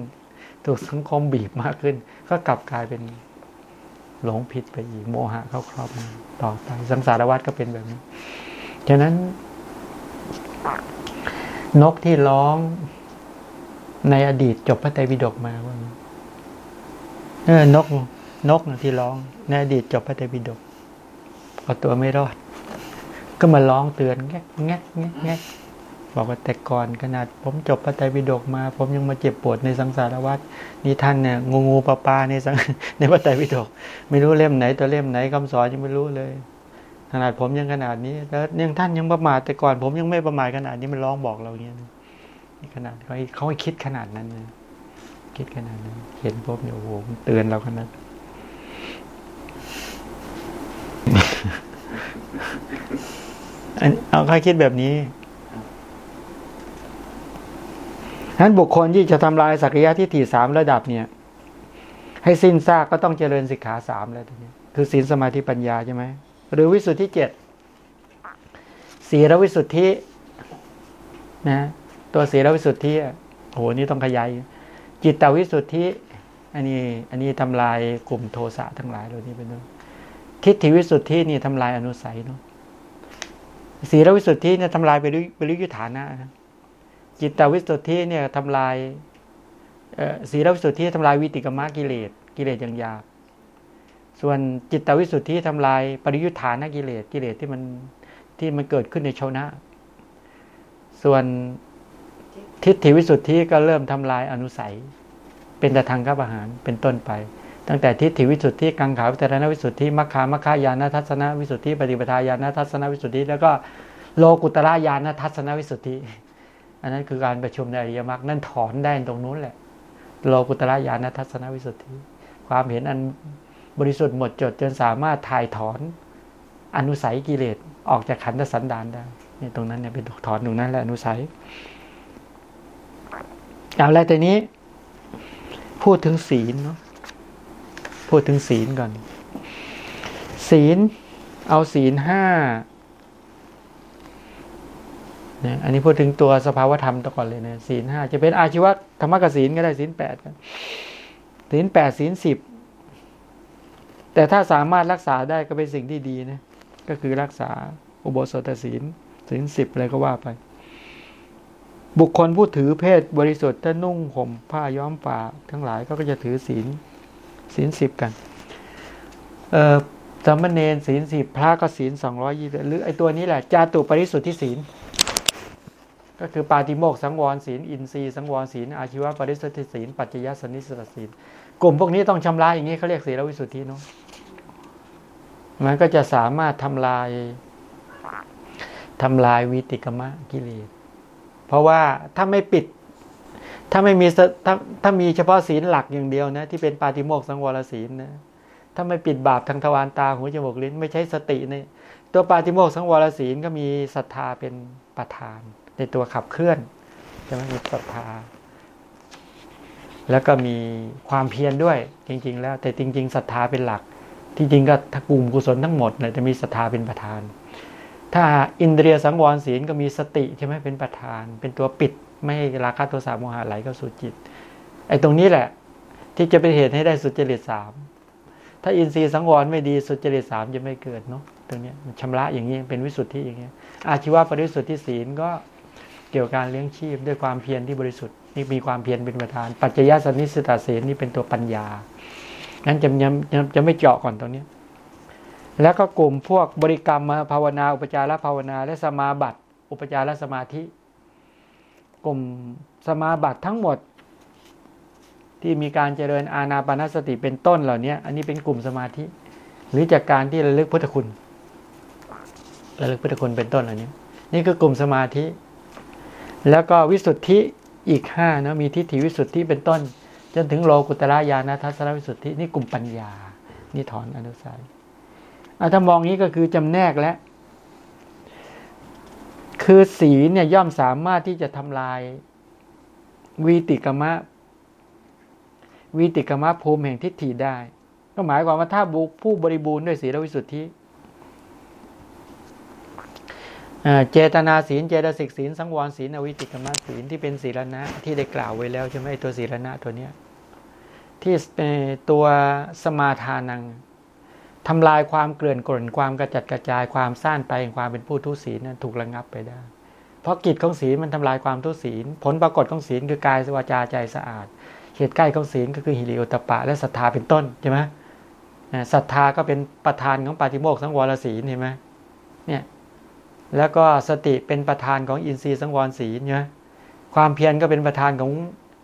ถูกสังคมบีบมากขึ้น ก็กลับกลายเป็นหลงผิดไปอีกโมหะเข้าครอบต่อไปสังสารวัฏก็เป็นแบบนี้ฉะนั้น นกที่ร้องในอดีตจบพระไตรปิฎกมาว่าเออนก นกที่ร้อง ในอดีตจบพระไตรปิฎกเอาตัวไม่รอด ก็มาร้องเตือนแงกแงกแงกแงบอกว่าแต่ก่อนขนาด ผมจบพระไตรปิฎกมา ผมยังมาเจ็บปวดในสังสารวัฏนี่ท่านเนี่ยงูงูปลาปลาในสังในพระไตรปิฎกไม่รู้เล่มไหนตัวเล่มไหนคำสอนยังไม่รู้เลย ขนาดผมยังขนาดนี้ แล้วยังท่านยังประมาทแต่ก่อน ผมยังไม่ประมาทขนาดนี้มันร้องบอกเราอย่างนี้ขนาดเขาเขาให้คิดขนาดนั้นนะคิดขนาดนั้น เห็นปุ๊บเนี่ยโอ้โหเตือนเราขนาดอันเอาค่อยคิดแบบนี้นั้นบุคคลที่จะทำลายสักยะที่ถี่สามระดับเนี่ย ให้สิ้นซากก็ต้องเจริญสิกขาสามแล้วทีนี้ คือศีลสมาธิปัญญาใช่ไหม หรือวิสุทธิเจ็ดสีรวิสุทธินะตัวสีรวิสุทธิโอ้โหนี่ต้องขยายจิตตวิสุทธิอันนี้อันนี้ทำลายกลุ่มโทสะทั้งหลายเหล่านี้เป็นต้นทิฏฐิวิสุทธินี่ทำลายอนุสัยเนาะศีลวิสุทธิเนี่ยทำลายไปด้วยไปด้วยยุทธานะจิตตวิสุทธิเนี่ยทำลายศีลวิสุทธิทำลายวิติกรรมกิเลสกิเลสอย่างยาบ ส่วนจิตวิสุทธิทำลายปริยุทธานกิเลสกิเลสที่มันที่มันเกิดขึ้นในชาวนะ ส่วนทิฏฐิวิสุทธิก็เริ่มทำลายอนุสัย เป็นแต่ทางข้าอาหารเป็นต้นไป ตั้งแต่ทิฏฐิวิสุทธิกังขาวิตรณวิสุทธิมัคคามัคคายานาทัศนวิสุทธิปฏิปทาญาณทัศนวิสุทธิแล้วก็โลกุตระญาณทัศนวิสุทธิ อันนั้นคือการประชุมในอริยมรรคนั่นถอนได้ตรงนู้นแหละ โลกุตระญาณทัศนวิสุทธิ ความเห็นอัน บริสุทธิ์หมดจดจนสามารถถ่ายถอนอนุสัยกิเลสออกจากขันธสันดานได้เนี่ยตรงนั้นเนี่ยเป็นถอนตรงนั้นแหละอนุสัยเอาแล้วแต่นี้ พูดถึงศีลเนาะพูดถึงศีลก่อน ศีล เอาศีลห้าเนี่ยอันนี้พูดถึงตัวสภาวธรรมตะก่อนเลยนะศีลห้าจะเป็นอาชีวะธรรมกศีลก็ได้ศีลแปดศีลแปดศีลสิบ แต่ถ้าสามารถรักษาได้ก็เป็นสิ่งที่ดีนะ ก็คือรักษาอุโบสถศีลศีลสิบอะไรก็ว่าไป บุคคลผู้ถือเพศบริสุทธิ์ถ้านุ่งห่มผ้าย้อมป่าทั้งหลายก็จะถือศีลศีลสิบกันเอ่อสมณเณรศีลสิบพระก็ศีลสองร้อยี่หรือไอตัวนี้แหละจาตุปริสุทธิศีล ก็คือปาติโมกสังวรศีล อินทรีย์สังวรศีล อาชีวะปริสุทธิศีล ปัจจยสนิสตศีล กลุ่มพวกนี้ต้องชำระอย่างนี้เขาเรียกศีลวิสุทธิเนาะมันก็จะสามารถทำลายทำลายวิติกรรมกิเลสเพราะว่าถ้าไม่ปิด ถ้าไม่มีถ้าถ้ามีเฉพาะศีลหลักอย่างเดียวนะ ที่เป็นปาติโมกสังวรศีลนะถ้าไม่ปิดบาปทางทวารตาหูจมูกลิ้น ไม่ใช้สติในตัวปาติโมกสังวรศีลก็มีศรัทธาเป็นประธาน ในตัวขับเคลื่อนใช่ไหมมีศรัทธา แล้วก็มีความเพียรด้วยจริง ๆ แล้ว แต่จริง ๆศรัทธาเป็นหลัก ที่จริงก็ทักลุ่มกุศลทั้งหมดเลยจะมีศรัทธาเป็นประธาน ถ้าอินเดียสังวรศีลก็มีสติใช่ไหมเป็นประธาน เป็นตัวปิดไม่ให้ราคะโทสะโมหะไหลเข้าสู่จิตไอ้ตรงนี้แหละ ที่จะเป็นเหตุให้ได้สุจริตสามถ้าอินทรีย์สังวรไม่ดีสุจริตสามจะไม่เกิดเนาะตรงนี้มันชำระอย่างนี้เป็นวิสุทธิอย่างเงี้อาชีวะปริสุทธิศีลก็ เกี่ยวกับการเลี้ยงชีพด้วยความเพียรที่บริสุทธิ์นี่มีความเพียรเป็นประธาน ปัจจยสนิสตาเสนนี่เป็นตัวปัญญางั้นจะจะจะไม่เจาะก่อนตรงนี้ แล้วก็กลุ่มพวกบริกรรมมาภาวนา อุปจารภาวนา และสมาบัติ อุปจารสมาธิ กลุ่มสมาบัติทั้งหมด ที่มีการเจริญอาณาปณสติเป็นต้นเหล่านี้อันนี้เป็นกลุ่มสมาธิ หรือจากการที่ระลึกพุทธคุณระลึกพุทธคุณเป็นต้นเหล่านี้ นี่คือกลุ่มสมาธิ แล้วก็วิสุทธิอีกห้านะมีทิฏฐิวิสุทธิเป็นต้น จนถึงโลกุตระญาณทัศนวิสุทธินี่กลุ่มปัญญา นี่ถอนอนุสัยอาถ้ามองนี้ก็คือจำแนกแล้วคือสีเนี่ยย่อมสามารถที่จะทำลายวีติกมะวีติกมะภูมิแห่งทิฏฐิได้ ก็หมายความว่าถ้าบุผู้บริบูรณ์ด้วยศีลวิสุทธิ เจตนาศีล เจตสิกศีล สังวรศีล อวิติกรรมศีลที่เป็นศีลนะที่ได้กล่าวไว้แล้วใช่ไหมตัวศีลนะตัวเนี้ยที่ตัวสมาทานังทำลายความเกลื่อนกล่นความกระจัดกระจายความซ่านไปความเป็นผู้ทุศีลนั้นถูกระงับไปได้ เพราะกิจของศีลมันทำลายความทุศีล ผลปรากฏของศีลคือกายสวาจาใจสะอาดเหตุใกล้ของศีลก็คือหิริโอตปะ และศรัทธาเป็นต้นใช่ไหมศรัทธาก็เป็นประธานของปาฏิโมกข์สังวรศีลเห็นไหมเนี่ย แล้วก็สติเป็นประธานของอินทรีย์สังวรศีลใช่ไหมความเพียรก็เป็นประธานของ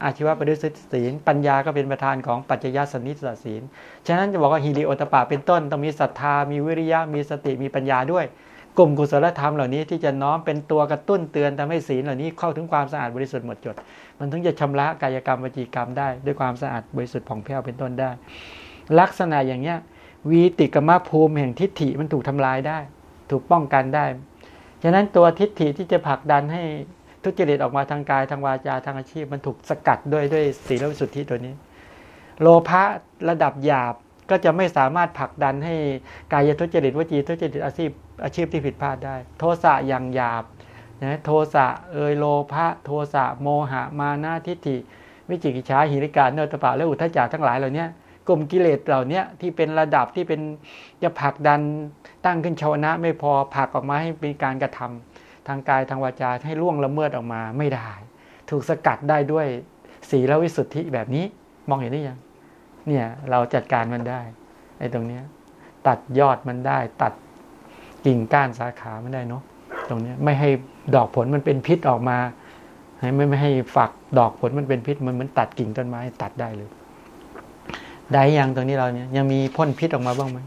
อาชีวะปริสุทธิศีล ปัญญาก็เป็นประธานของปัจจยสนิสศีล ฉะนั้นจะบอกว่าฮิริโอตปาเป็นต้น ต้องมีศรัทธา มีวิริยะ มีสติ มีปัญญาด้วย กลุ่มกุศลธรรมเหล่านี้ที่จะน้อมเป็นตัวกระตุ้นเตือนทำให้ศีลเหล่านี้เข้าถึงความสะอาดบริสุทธิ์หมดจด มันถึงจะชำระกายกรรมวจีกรรมได้ ด้วยความสะอาดบริสุทธิ์ผ่องแผ้วเป็นต้นได้ ลักษณะอย่างเนี้ยวีติกรรมภูมิแห่งทิฏฐิมันถูกทำลายได้ ถูกป้องกันได้ ฉะนั้นตัวทิฏฐิที่จะผลักดันให้ทุจริตออกมาทางกายทางวาจาทางอาชีพ มันถูกสกัดด้วยด้วยศีลวิสุทธิตัวนี้ โลภะระดับหยาบก็จะไม่สามารถผลักดันให้กายทุจริตวจีทุจริตอาชีพอาชีพที่ผิดพลาดได้ โทสะอย่างหยาบนะโทสะเอยโลภะโทสะโมหะมานาทิฏฐิ วิจิกิจฉาหิริการเนตปะและอุทธจารทั้งหลายเหล่านี้กลุ่มกิเลสเหล่านี้ที่เป็นระดับที่เป็นจะผลักดัน ตั้งขึ้นชาวนะไม่พอผักออกมาให้เป็นการกระทำทางกายทางวาจาให้ล่วงละเมิดออกมาไม่ได้ ถูกสกัดได้ด้วยสีลวิสุทธิแบบนี้มองเห็นได้ยังเนี่ยเราจัดการมันได้ไอ้ตรงเนี้ยตัดยอดมันได้ ตัดกิ่งก้านสาขามันได้เนาะตรงเนี้ยไม่ให้ดอกผลมันเป็นพิษออกมาไม่ไม่ให้ฝักดอกผลมันเป็นพิษมันเหมือนตัดกิ่งต้นไม้ตัดได้เลยได้ยังตรงนี้เราเนี่ยยังมีพ่นพิษออกมาบ้างไหม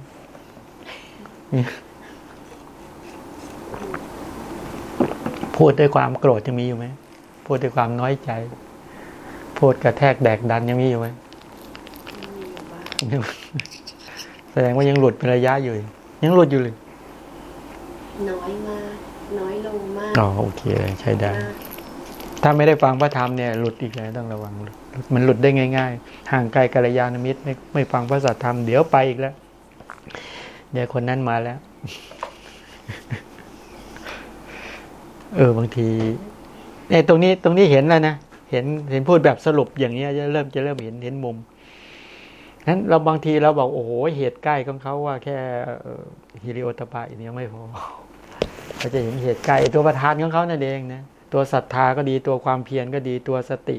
พูดด้วยความโกรธจะมีอยู่ไหม พูดด้วยความน้อยใจ พูดกระแทกแดกดันยังมีอยู่ไหมแสดงว่ายังหลุดเป็นระยะอยู่ ยังหลุดอยู่เลย น้อยมาก น้อยลงมากอ๋อโอเคเลยใช้ได้ ถ้าไม่ได้ฟังพระธรรมเนี่ยหลุดอีกแล้วต้องระวังหลุดมันหลุดได้ง่าย ๆ ห่างไกลกัลยาณมิตรไม่ไม่ฟังพระสัทธรรมเดี๋ยวไปอีกแล้ว เดี๋ยวคนนั้นมาแล้ว เออบางทีเนี่ยตรงนี้ตรงนี้เห็นแล้วนะเห็นเห็นพูดแบบสรุปอย่างเงี้ยจะเริ่มจะเริ่มเห็นเห็นมุมนั้นเราบางทีเราบอกโอ้โหเหตุใกล้ของเขาว่าแค่ฮิริโอตปาอย่างนี้ไม่พอเราจะเห็นเหตุใกล้ตัวประธานของเขานั่นเองนะตัวศรัทธาก็ดีตัวความเพียรก็ดีตัวสติ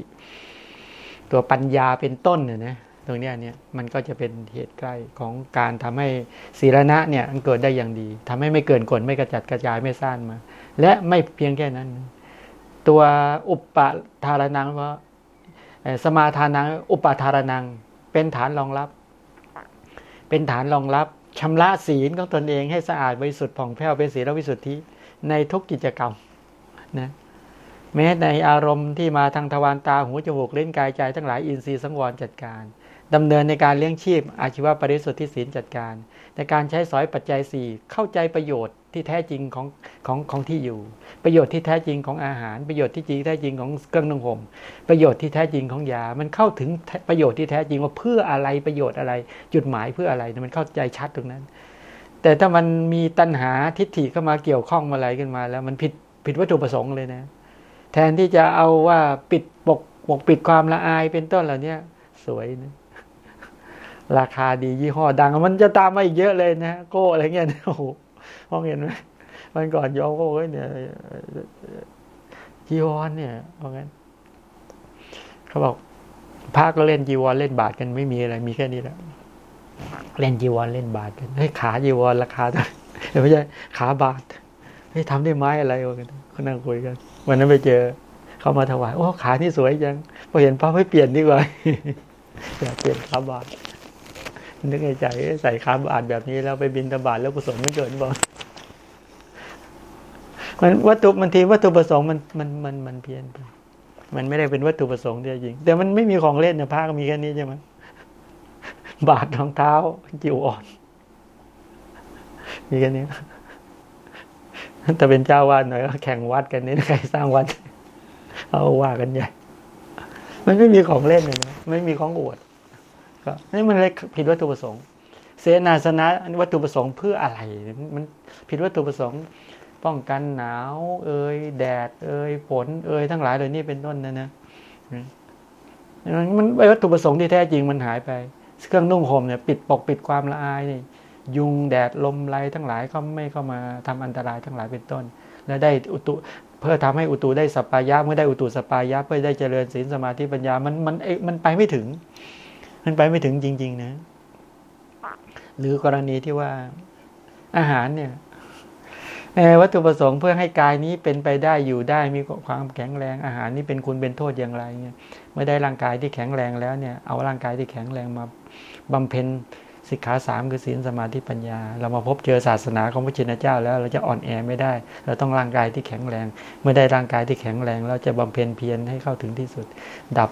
ตัวปัญญาเป็นต้นเนี่ยนะ รงนี้เนี่ยมันก็จะเป็นเหตุใกล้ของการทำให้ศีรณะเนี่ยมันเกิดได้อย่างดีทำให้ไม่เกินกลไม่กระจัดกระจายไม่ซ่านมา และไม่เพียงแค่นั้น ตัวอุปทารนังเพราสมาทานังอุปทารนัง เป็นฐานรองรับ เป็นฐานรองรับชำระศีลของตนเองให้สะอาดบริสุทธิ์ผ่องแผ้วเป็นศีลวิสุทธิในทุกกิจกรรมนะแม้ในอารมณ์ที่มาทางทวารตาหูจมูกเล่นกายใจทั้งหลายอินทรีย์สังวรจัดการ ดำเนินในการเลี้ยงชีพ อาชีวะปริสุทธิศีลจัดการ ในการใช้สอยปัจจัยสี่เข้าใจประโยชน์ที่แท้จริงของของของที่อยู่ ประโยชน์ที่แท้จริงของอาหาร ประโยชน์ที่จริงแท้จริงของเครื่องนุ่งห่มประโยชน์ที่แท้จริงของยา มันเข้าถึงประโยชน์ที่แท้จริงว่าเพื่ออะไรประโยชน์อะไร จุดหมายเพื่ออะไรมันเข้าใจชัดตรงนั้น แต่ถ้ามันมีตัณหาทิฏฐิเข้ามาเกี่ยวข้องมาอะไรขึ้นมา แล้วมันผิดผิดวัตถุประสงค์เลยนะ แทนที่จะเอาว่าปิดปกปกปิดความละอายเป็นต้นเหล่านี้สวยนะ ราคาดียี่ห้อดัง มันจะตามมาอีกเยอะเลยนะโก้อะไรเงี้ยโอ้โหมองเห็นไหมมันก่อนยอมก็บอกเนี่ยจีวรเนี่ยเพราะงั้นเขาบอกพระก็เล่นจีวรเล่นบาทกันไม่มีอะไร มีแค่นี้แหละเล่นจีวรเล่นบาทกันเฮ้ยขาจีวรราคาเท่าไม่ใช่ขาบาทเฮ้ยทำได้ไม้อะไรกันเขานั่งคุยกัน วันนั้นไปเจอ เขามาถวายโอ้ขาที่สวยจังพอเห็นพระไม่เปลี่ยนดีกว่าอยากเปลี่ยนขาบาท นึกในใจใส่ขาบาทแบบนี้แล้วไปบินตบาทแล้วกุศลไม่เกิดบอกมันวัตถุมันทีวัตถุประสงค์มันมันมันมันเพี้ยนไป มันไม่ได้เป็นวัตถุประสงค์ที่จริง แต่มันไม่มีของเล่นนะพระก็มีแค่นี้ใช่ไหมบาทรองเท้าจิ๋วอ่อน มีแค่นี้แต่เป็นเจ้าวาดหน่อยก็แข่งวัดกันนี่ใครสร้างวัด เอาว่ากันใหญ่ มันไม่มีของเล่นเลยนะไม่มีของอวด ก็นี่มันเลยผิดวัตถุประสงค์ เสนาสนะวัตถุประสงค์เพื่ออะไร มันผิดวัตถุประสงค์ ป้องกันหนาว เอ่ยแดด เอ่ยฝนเอ่ยทั้งหลายเลยนี่เป็นต้นนะนะมันวัตถุประสงค์ที่แท้จริงมันหายไป เครื่องนุ่งห่มเนี่ยปิดปกปิดความละอายนี่ยุงแดดลมไรทั้งหลายก็ไม่เข้ามาทำอันตรายทั้งหลายเป็นต้น และได้อุตุเพื่อทำให้อุตุได้สปายะเมื่อได้อุตุสปายะเพื่อได้เจริญศีลสมาธิปัญญามันมันมันไปไม่ถึง มันไปไม่ถึงจริง ๆ นะ หรือกรณีที่ว่าอาหารเนี่ยวัตถุประสงค์เพื่อให้กายนี้เป็นไปได้อยู่ได้มีความแข็งแรงอาหารนี้เป็นคุณเป็นโทษอย่างไรเนี่ยเมื่อได้ร่างกายที่แข็งแรงแล้วเนี่ยเอาร่างกายที่แข็งแรงมาบำเพ็ญสิกขาสามคือศีลสมาธิปัญญา เรามาพบเจอศาสนาของพระชินเจ้าแล้วเราจะอ่อนแอไม่ได้ เราต้องร่างกายที่แข็งแรง เมื่อได้ร่างกายที่แข็งแรง เราจะบำเพ็ญเพียรให้เข้าถึงที่สุด ดับ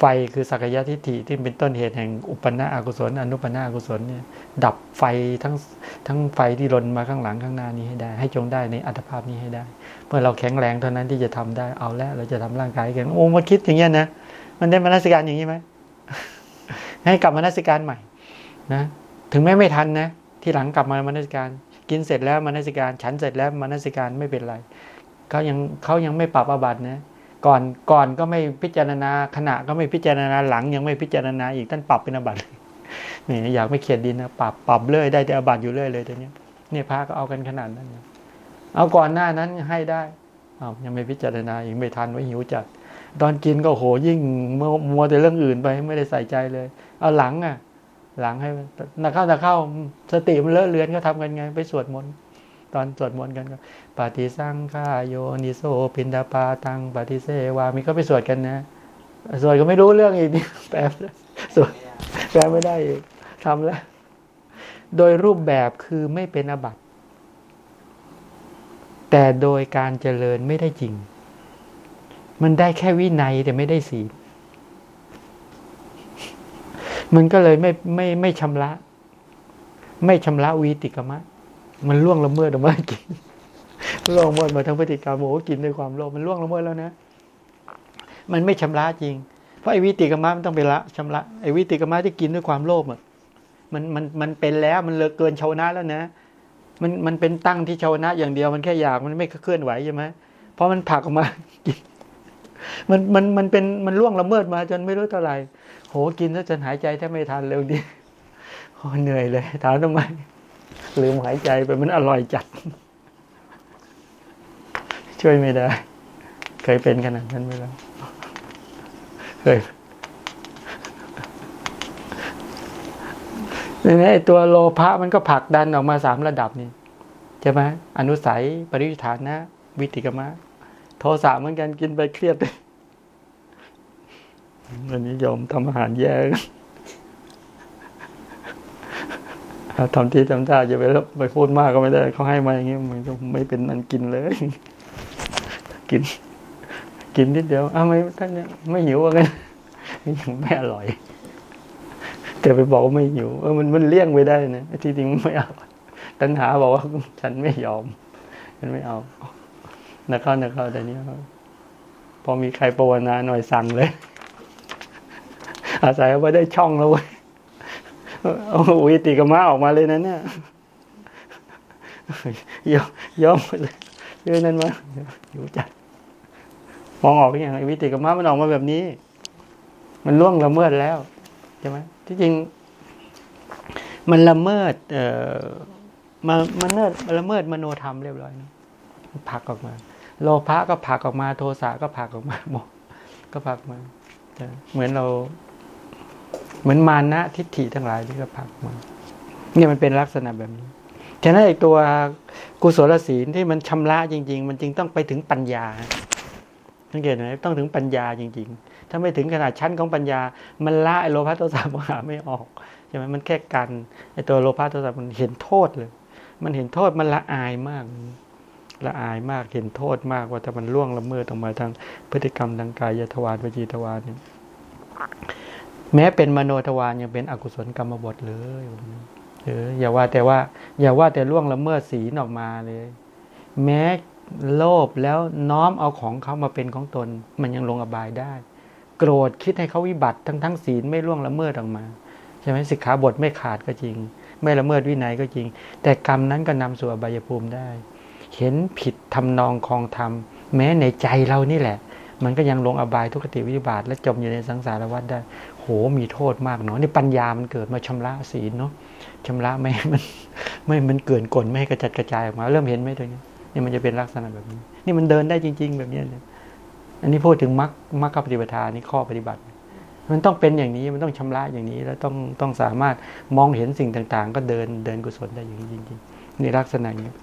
ไฟคือสักยะทิฏฐิที่เป็นต้นเหตุแห่งอุปนาอกุศลอนุปนาอกุศลเนี่ยดับไฟทั้งทั้งไฟที่รนมาข้างหลังข้างหน้านี้ให้ได้ ให้จงได้ในอัตภาพนี้ให้ได้ เมื่อเราแข็งแรงเท่านั้นที่จะทำได้เอาแล้วเราจะทำร่างกายแข็งโอ้มาคิดอย่างเงี้ยนะมันได้มานัสการอย่างนี้ไหมให้กลับมานัสการใหม่นะถึงแม้ไม่ทันนะที่หลังกลับมามานสิการ กินเสร็จแล้วมานสิการฉันเสร็จแล้วมานสิการไม่เป็นไรเขายังเขายังไม่ปรับอาบัตินะ ก่อนก่อนก็ไม่พิจารณาขณะก็ไม่พิจารณาหลังยังไม่พิจารณาอีกท่านปรับเป็นอาบัตินี่อยากไม่เขียดดินนะปรับปรับเรื่อยได้แต่อาบัตอยู่เรื่อยเลยตัวเนี้เนี่ยพระก็เอากันขนาดนั้นเอาก่อนหน้านั้นให้ได้อ้าวยังไม่พิจารณาอีกไม่ทันไว้หิวจัด ตอนกินก็โหยิ่งมัวมัวแต่เรื่องอื่นไปไม่ได้ใส่ใจเลย เอาหลังอะ หลังให้นักเข้านักเข้าสติมันเลอะเลือนก็ทำกันไง ไปสวดมนต์ ตอนสวดมนต์กันก็ปฏิสังฆาโยนิโสปินดาปาตังปฏิเสวามีก็ไปสวดกันนะสวดก็ไม่รู้เรื่องอีกแปลสวดแปลไม่ได้อีกทำแล้ว โดยรูปแบบคือไม่เป็นอบัติแต่โดยการเจริญไม่ได้จริง มันได้แค่วินัยแต่ไม่ได้ศีลมันก็เลยไม่ไม่ไม่ชำระ ไม่ชำระวีติกมะ มันล่วงละเมิดออกมากินล่วงละเมิดมาทั้งพฤติกรรมโอ้กินด้วยความโลภมันล่วงละเมิดแล้วนะ มันไม่ชำระจริง เพราะไอ้วิติกรรมะมันต้องไปละชำระไอ้วิติกรรมะที่กินด้วยความโลภอะมันมันมันเป็นแล้วมันเลอเกินชาวนะแล้วนะ มันมันเป็นตั้งที่ชาวนะ อย่างเดียวมันแค่อยากมันไม่เคลื่อนไหวใช่ไหมเพราะมันผลักออกมากินมันมันมันเป็นมันล่วงละเมิดมาจนไม่รู้เท่าไหร่โหกินแล้วจนหายใจแทบไม่ทันเร็วดีโหเหนื่อยเลยถามทำไม ลืมหายใจไปมันอร่อยจัด ช่วยไม่ได้ เคยเป็นขนาดนั้นไหมล่ะเคยนี่ไอ้ตัวโลภะมันก็ผลักดันออกมาสามระดับนี่ใช่ไหมอนุสัยปริยุทธานนะ วิติกมะ โทสะเหมือนกันกินไปเครียดเลยวันนี้ยอมทำอาหารแย่ ทำที่ทำท่าจะไปไปพูดมากก็ไม่ได้เขาให้มาอย่างนี้มันไม่เป็นอันกินเลย กิน กินนิดเดียวอ้าวไม่ท่านเนี่ยไม่หิวว่ากันยังไม่อร่อย แต่ไปบอกว่าไม่หิวเออมันมันเลี่ยงไปได้นะที่จริงไม่เอาตัณหาบอกว่าฉันไม่ยอมฉันไม่เอานักเข้านักเข้าแต่นี้พอมีใครภาวนาหน่อยสั่งเลย อาศัยว่าได้ช่องแล้วเว้ย เอาวิติกรรมะออกมาเลยนะเนี่ยยอมยอมเลยเรื่องนั้นมาอยู่จัดมองออกอย่างไรวิติกรรมะมันออกมาแบบนี้ มันล่วงละเมิดแล้วใช่ไหมที่จริง มันละเมิด เอ่อมามันเนละเมิดมโนธรรมเรียบร้อยนะผลักออกมา โลภะก็ผลักออกมา โทสะก็ผลักออกมาโมก็ผลักมาเหมือนเรา เหมือนมานะทิฏฐิทั้งหลายที่ก็ผลักมาเนี่ยมันเป็นลักษณะแบบนี้ฉะนั้นไอ้ตัวกุศลศีลที่มันชำระจริง ๆ มันจึงต้องไปถึงปัญญาสังเกตไหมต้องถึงปัญญาจริง ๆ ถ้าไม่ถึงขนาดชั้นของปัญญา มันละไอ้โลภะโทสะโมหะไม่ออกใช่ไหมมันแค่กันไอ้ตัวโลภะโทสะมันเห็นโทษเลย มันเห็นโทษมันละอายมากละอายมากเห็นโทษมากว่าถ้ามันล่วงละเมิดออกมาทางพฤติกรรมทางกายทวารวจีทวารเนี่ย แม้เป็นมโนทวารยังเป็นอกุศลกรรมบทเลยเอออย่าว่าแต่ว่า อย่าว่าแต่ล่วงละเมิดศีลออกมาเลย แม้โลภแล้วน้อมเอาของเขามาเป็นของตน มันยังลงอบายได้ โกรธคิดให้เขาวิบัติทั้งทั้งศีลไม่ล่วงละเมิดออกมาใช่ไหมสิกขาบทไม่ขาดก็จริง ไม่ละเมิดวินัยก็จริง แต่กรรมนั้นก็นำสู่อบายภูมิได้ เห็นผิดทำนองคองธรรมแม้ในใจเรานี่แหละ มันก็ยังลงอบายทุกขติวิบัติและจมอยู่ในสังสารวัฏได้ มีโทษมากเนาะนี่ปัญญามันเกิดมาชำระศีลเนาะชำระไม่มันไม่มันเกินกลไม่ให้กระจัดกระจายออกมา เริ่มเห็นไหมตัวนี้นี่มันจะเป็นลักษณะแบบนี้ นี่มันเดินได้จริง ๆ แบบนี้เลยอันนี้พูดถึงมรรคมรรคปฏิบัตินี่ข้อปฏิบัติ มันต้องเป็นอย่างนี้มันต้องชำระอย่างนี้ แล้วต้องต้องสามารถมองเห็นสิ่งต่าง ๆ ก็เดินเดินกุศลได้อย่างนี้จริงๆในลักษณะอย่างนี้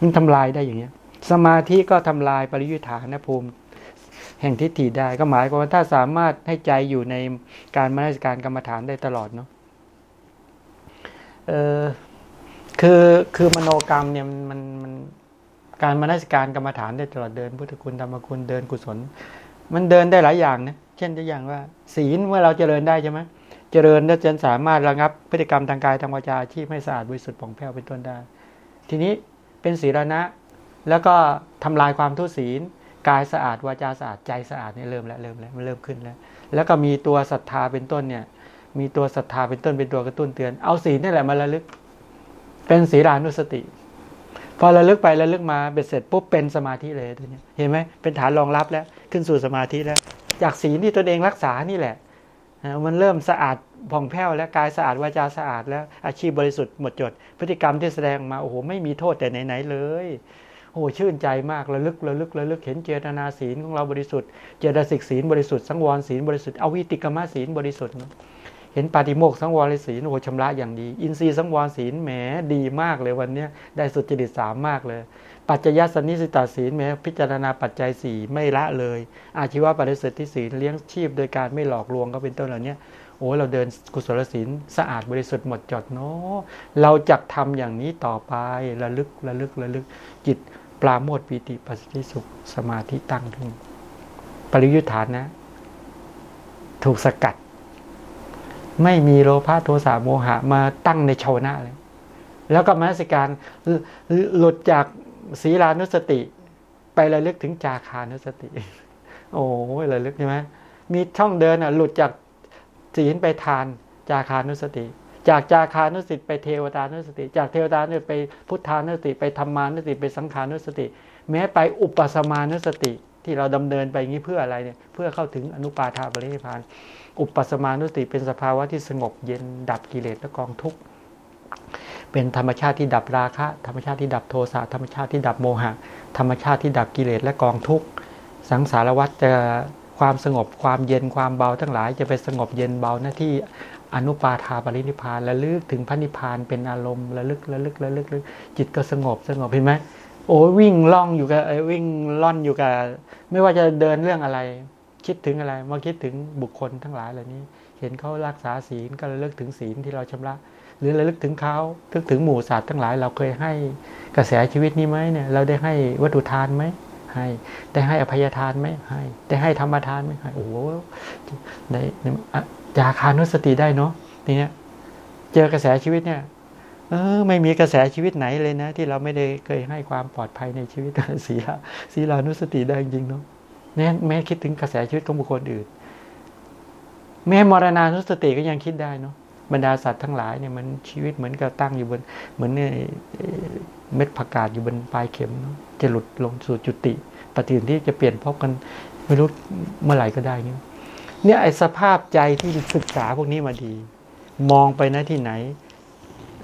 มันทำลายได้อย่างเนี้ยสมาธิก็ทำลายปริยุทธานภูมิ แห่งทิฏฐิได้ก็หมายความว่าถ้าสามารถให้ใจอยู่ในการมนสิการกรรมฐานได้ตลอดเนาะเออคือคือมโนกรรมเนี่ยมันมันการมนสิการกรรมฐานได้ตลอดเดิน พุทธคุณธรรมคุณเดินกุศล มันเดินได้หลายอย่างนะเช่นตัวอย่างว่า ศีลเมื่อเราเจริญได้ใช่ไหมเจริญแล้วจนสามารถระงับพฤติกรรมทางกายทางวาจาที่ไม่สะอาดบริสุทธิ์ผ่องแผ้วเป็นต้นได้ ทีนี้เป็นศีลนะ แล้วก็ทำลายความทุศีล กายสะอาดวาจาสะอาดใจสะอาดนี่เริ่มแล้วเริ่มแล้วมันเริ่มขึ้นแล้ว แล้วก็มีตัวศรัทธาเป็นต้นเนี่ย มีตัวศรัทธาเป็นต้นเป็นตัวกระตุ้นเตือนเอาศีลนี่แหละมาระลึก เป็นศีลานุสติ พอระลึกไประลึกมาเบ็ดเสร็จปุ๊บเป็นสมาธิเลยตัวนี้เห็นไหมเป็นฐานรองรับแล้วขึ้นสู่สมาธิแล้ว จากศีลที่ตนเองรักษานี่แหละนะมันเริ่มสะอาดผ่องแผ้วแล้วกายสะอาดวาจาสะอาดแล้วอาชีพบริสุทธิ์หมดจด พฤติกรรมที่แสดงมาโอ้โหไม่มีโทษแต่ไหนๆเลย โอ้โหชื่นใจมากระลึกระลึกระลึกเห็นเจตนาศีลของเราบริสุทธิ์เจตสิกศีลบริสุทธิ์สังวรศีลบริสุทธิ์อวิติกรรมศีลบริสุทธิ์เห็นปาฏิโมกสังวรศีลโอ้โหชำระอย่างดี อินทรีย์สังวรศีลแหมดีมากเลยวันนี้ได้สุจริตสามมากเลย ปัจจยสนิสิตาศีลแม้พิจารณาปัจจัยสี่ไม่ละเลย อาชีวะปฏิสธที่ศีลเลี้ยงชีพโดยการไม่หลอกลวงก็เป็นต้นเหล่านี้โอ้เราเดินกุศลศีลสะอาดบริสุทธิ์หมดจดเนาะเราจะทำอย่างนี้ต่อไประลึกระลึกระลึกจิต ปราโมทปีติปัสสติสุขสมาธิตั้งขึ้น ปริยุทธานะ ถูกสกัด ไม่มีโลภะโทสะโมหะมาตั้งในชาวนะเลย แล้วก็มนสิการหลุดจากศีลานุสติ ไประลึกถึงจาคานุสติ โอ้ยระลึกใช่ไหมมีช่องเดินอะหลุดจากศีลไปทานจาคานุสติ จากจาคานุสติไปเทวตานุสติ จากเทวตานุสติไปพุทธานุสติ ไปธรรมานุสติไปสังขานุสติ แม้ไปอุปสมานุสติที่เราดำเนินไปอย่างนี้เพื่ออะไรเนี่ยเพื่อเข้าถึงอนุปาทาปรินิพานอุปสมานุสติเป็นสภาวะที่สงบเย็นดับกิเลสและกองทุกข์เป็นธรรมชาติที่ดับราคะ ธรรมชาติที่ดับโทสะธรรมชาติที่ดับโมหะ ธรรมชาติที่ดับกิเลสและกองทุกข์สังสารวัฏจะความสงบความเย็นความเบาทั้งหลายจะไปสงบเย็นเบาหน้าที่ อนุปาทาปรินิพานระลึกถึงพระนิพานเป็นอารมณ์ระลึกระลึกระลึกระลึกจิตก็สงบสงบเห็นไหมโอ้วิ่งล่องอยู่กับวิ่งล่อนอยู่กับไม่ว่าจะเดินเรื่องอะไร คิดถึงอะไรมาคิดถึงบุคคลทั้งหลายเหล่านี้ เห็นเขารักษาศีลก็ระลึกถึงศีลที่เราชำระ หรือระลึกถึงเขาทึกถึงหมู่สัตว์ทั้งหลาย เราเคยให้กระแสชีวิตนี้ไหมเนี่ยเราได้ให้วัตถุทานไหมให้ได้ให้อภัยทานไหมให้ได้ให้ธรรมทานไหมให้โอ้โหได้ยาคานุสติได้เนาะทีเนี้ยเจอกระแสชีวิตเนี่ย เออ ไม่มีกระแสชีวิตไหนเลยนะ ที่เราไม่ได้เคยให้ความปลอดภัยในชีวิตศีลาศีลานุสติได้จริงเนาะเนี่ยแม้คิดถึงกระแสชีวิตของบุคคลอื่น แม้มรณานุสติก็ยังคิดได้เนาะบรรดาสัตว์ทั้งหลายเนี่ยมันชีวิตเหมือนกับตั้งอยู่บน เหมือนเนี่ยเม็ดผักกาดอยู่บนปลายเข็มจะหลุดลงสู่จุติ ปฏิทินที่จะเปลี่ยนพบกันไม่รู้เมื่อไหร่ก็ได้เนี่ย เนี่ยไอ้สภาพใจที่ศึกษาพวกนี้มาดี มองไปนะที่ไหน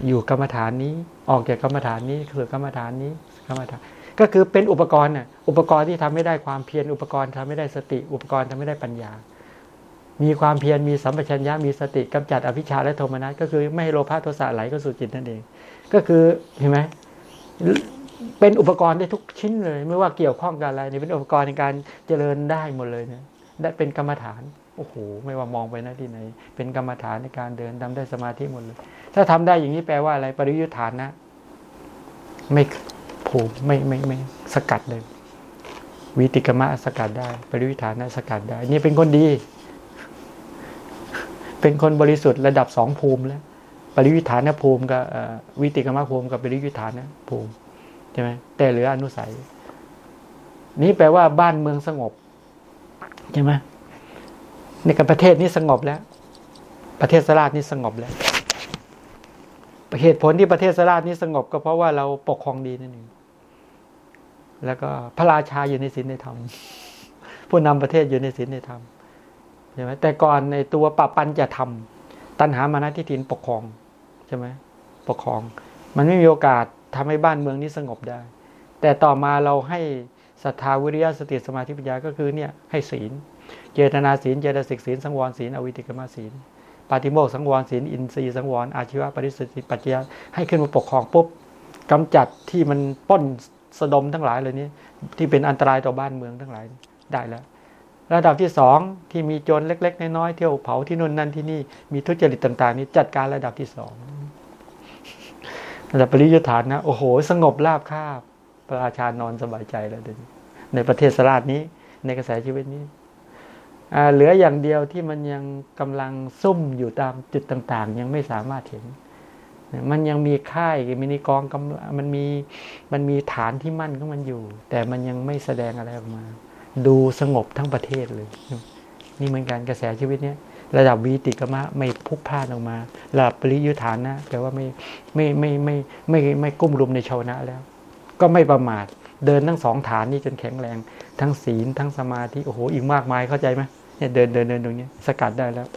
อยู่กรรมฐานนี้ ออกจากกรรมฐานนี้คือกรรมฐานนี้กรรมฐาน ก็คือเป็นอุปกรณ์น่ะอุปกรณ์ที่ทำไม่ได้ความเพียรอุปกรณ์ทำไม่ได้สติ อุปกรณ์ทำไม่ได้ปัญญา มีความเพียรมีสัมปชัญญะมีสติกำจัดอภิชาและโทมนัสก็คือไม่ให้โลภะโทสะไหลก็สู่จิตนั่นเอง ก็คือเห็นไหมเป็นอุปกรณ์ได้ทุกชิ้นเลย ไม่ว่าเกี่ยวข้องกับอะไรนี่เป็นอุปกรณ์ในการเจริญได้หมดเลยเนี่ยได้เป็นกรรมฐาน โอ้โหไม่ว่ามองไปนะที่ไหน เป็นกรรมฐานในการเดินทำได้สมาธิหมดเลย ถ้าทำได้อย่างนี้แปลว่าอะไรปริยุทธานนะไม่ผูไม่ไม่ไม่สกัดเลย วิติกรรมะสกัดได้ ปริยุทธานนะสกัดได้ นี่เป็นคนดี เป็นคนบริสุทธิ์ระดับสองภูมิแล้ว ปริยุทธานะภูมิกับวิติกรรมภูมิกับปริยุทธานะภูมิใช่ไหมแต่เหลืออนุสัย นี่แปลว่าบ้านเมืองสงบใช่ไหม ในกับประเทศนี้สงบแล้ว ประเทศสลาดนี้สงบแล้วเหตุผลที่ประเทศสลาดนี้สงบก็เพราะว่าเราปกครองดีนั่นเองแล้วก็พระราชาอยู่ในศีลในธรรมผู้นำประเทศอยู่ในศีลในธรรมใช่ไหมแต่ก่อนในตัวปปัญจะทำตัณหามานะทิฏฐินปกครองใช่ไหมปกครอง มันไม่มีโอกาสทำให้บ้านเมืองนี้สงบได้ แต่ต่อมาเราให้ศรัทธาวิริยะสติสมาธิปัญญาก็คือเนี่ยให้ศีล เจตนาศีล เจตสิกศีล สังวรศีล อวิติกรรมศีล ปาติโมกสังวรศีล อินทรีย์สังวร อาชีวะปริสุทธิปัจจยให้ขึ้นมาปกครองปุ๊บกำจัดที่มันป้นสะดมทั้งหลายเลยนี้ที่เป็นอันตรายต่อบ้านเมืองทั้งหลายได้แล้ว ระดับที่สองที่มีโจรเล็ก ๆ น้อยๆเที่ยวเผาที่นู่นนั่นที่นี่มีทุจริตต่าง ๆ นี้จัดการระดับที่สองระดับปริยุทธานนะโอ้โห สงบราบคาบประชานอนสบายใจแล้วในประเทศสลาดนี้ในกระแสชีวิตนี้ เหลืออย่างเดียวที่มันยังกำลังซุ่มอยู่ตามจุดต่างๆ ยังไม่สามารถเห็น มันยังมีค่ายมินิกองกำมันมีมันมีฐานที่มั่นของมันอยู่ แต่มันยังไม่แสดงอะไรออกมา ดูสงบทั้งประเทศเลย นี่เหมือนกันกระแสชีวิตเนี้ยระดับวีติกมะไม่พุกพลาดออกมาระดับปริยุทธานนะแปลว่าไม่ไม่ไม่ไม่ไม่ไม่กุ้มรุมในชาวนะแล้ว ก็ไม่ประมาทเดินทั้งสองฐานนี้จนแข็งแรง ทั้งศีลทั้งสมาธิโอ้โหอีกมากมายเข้าใจไหมเนี่ยเดินเดินเดินตรงนี้สกัดได้แล้ว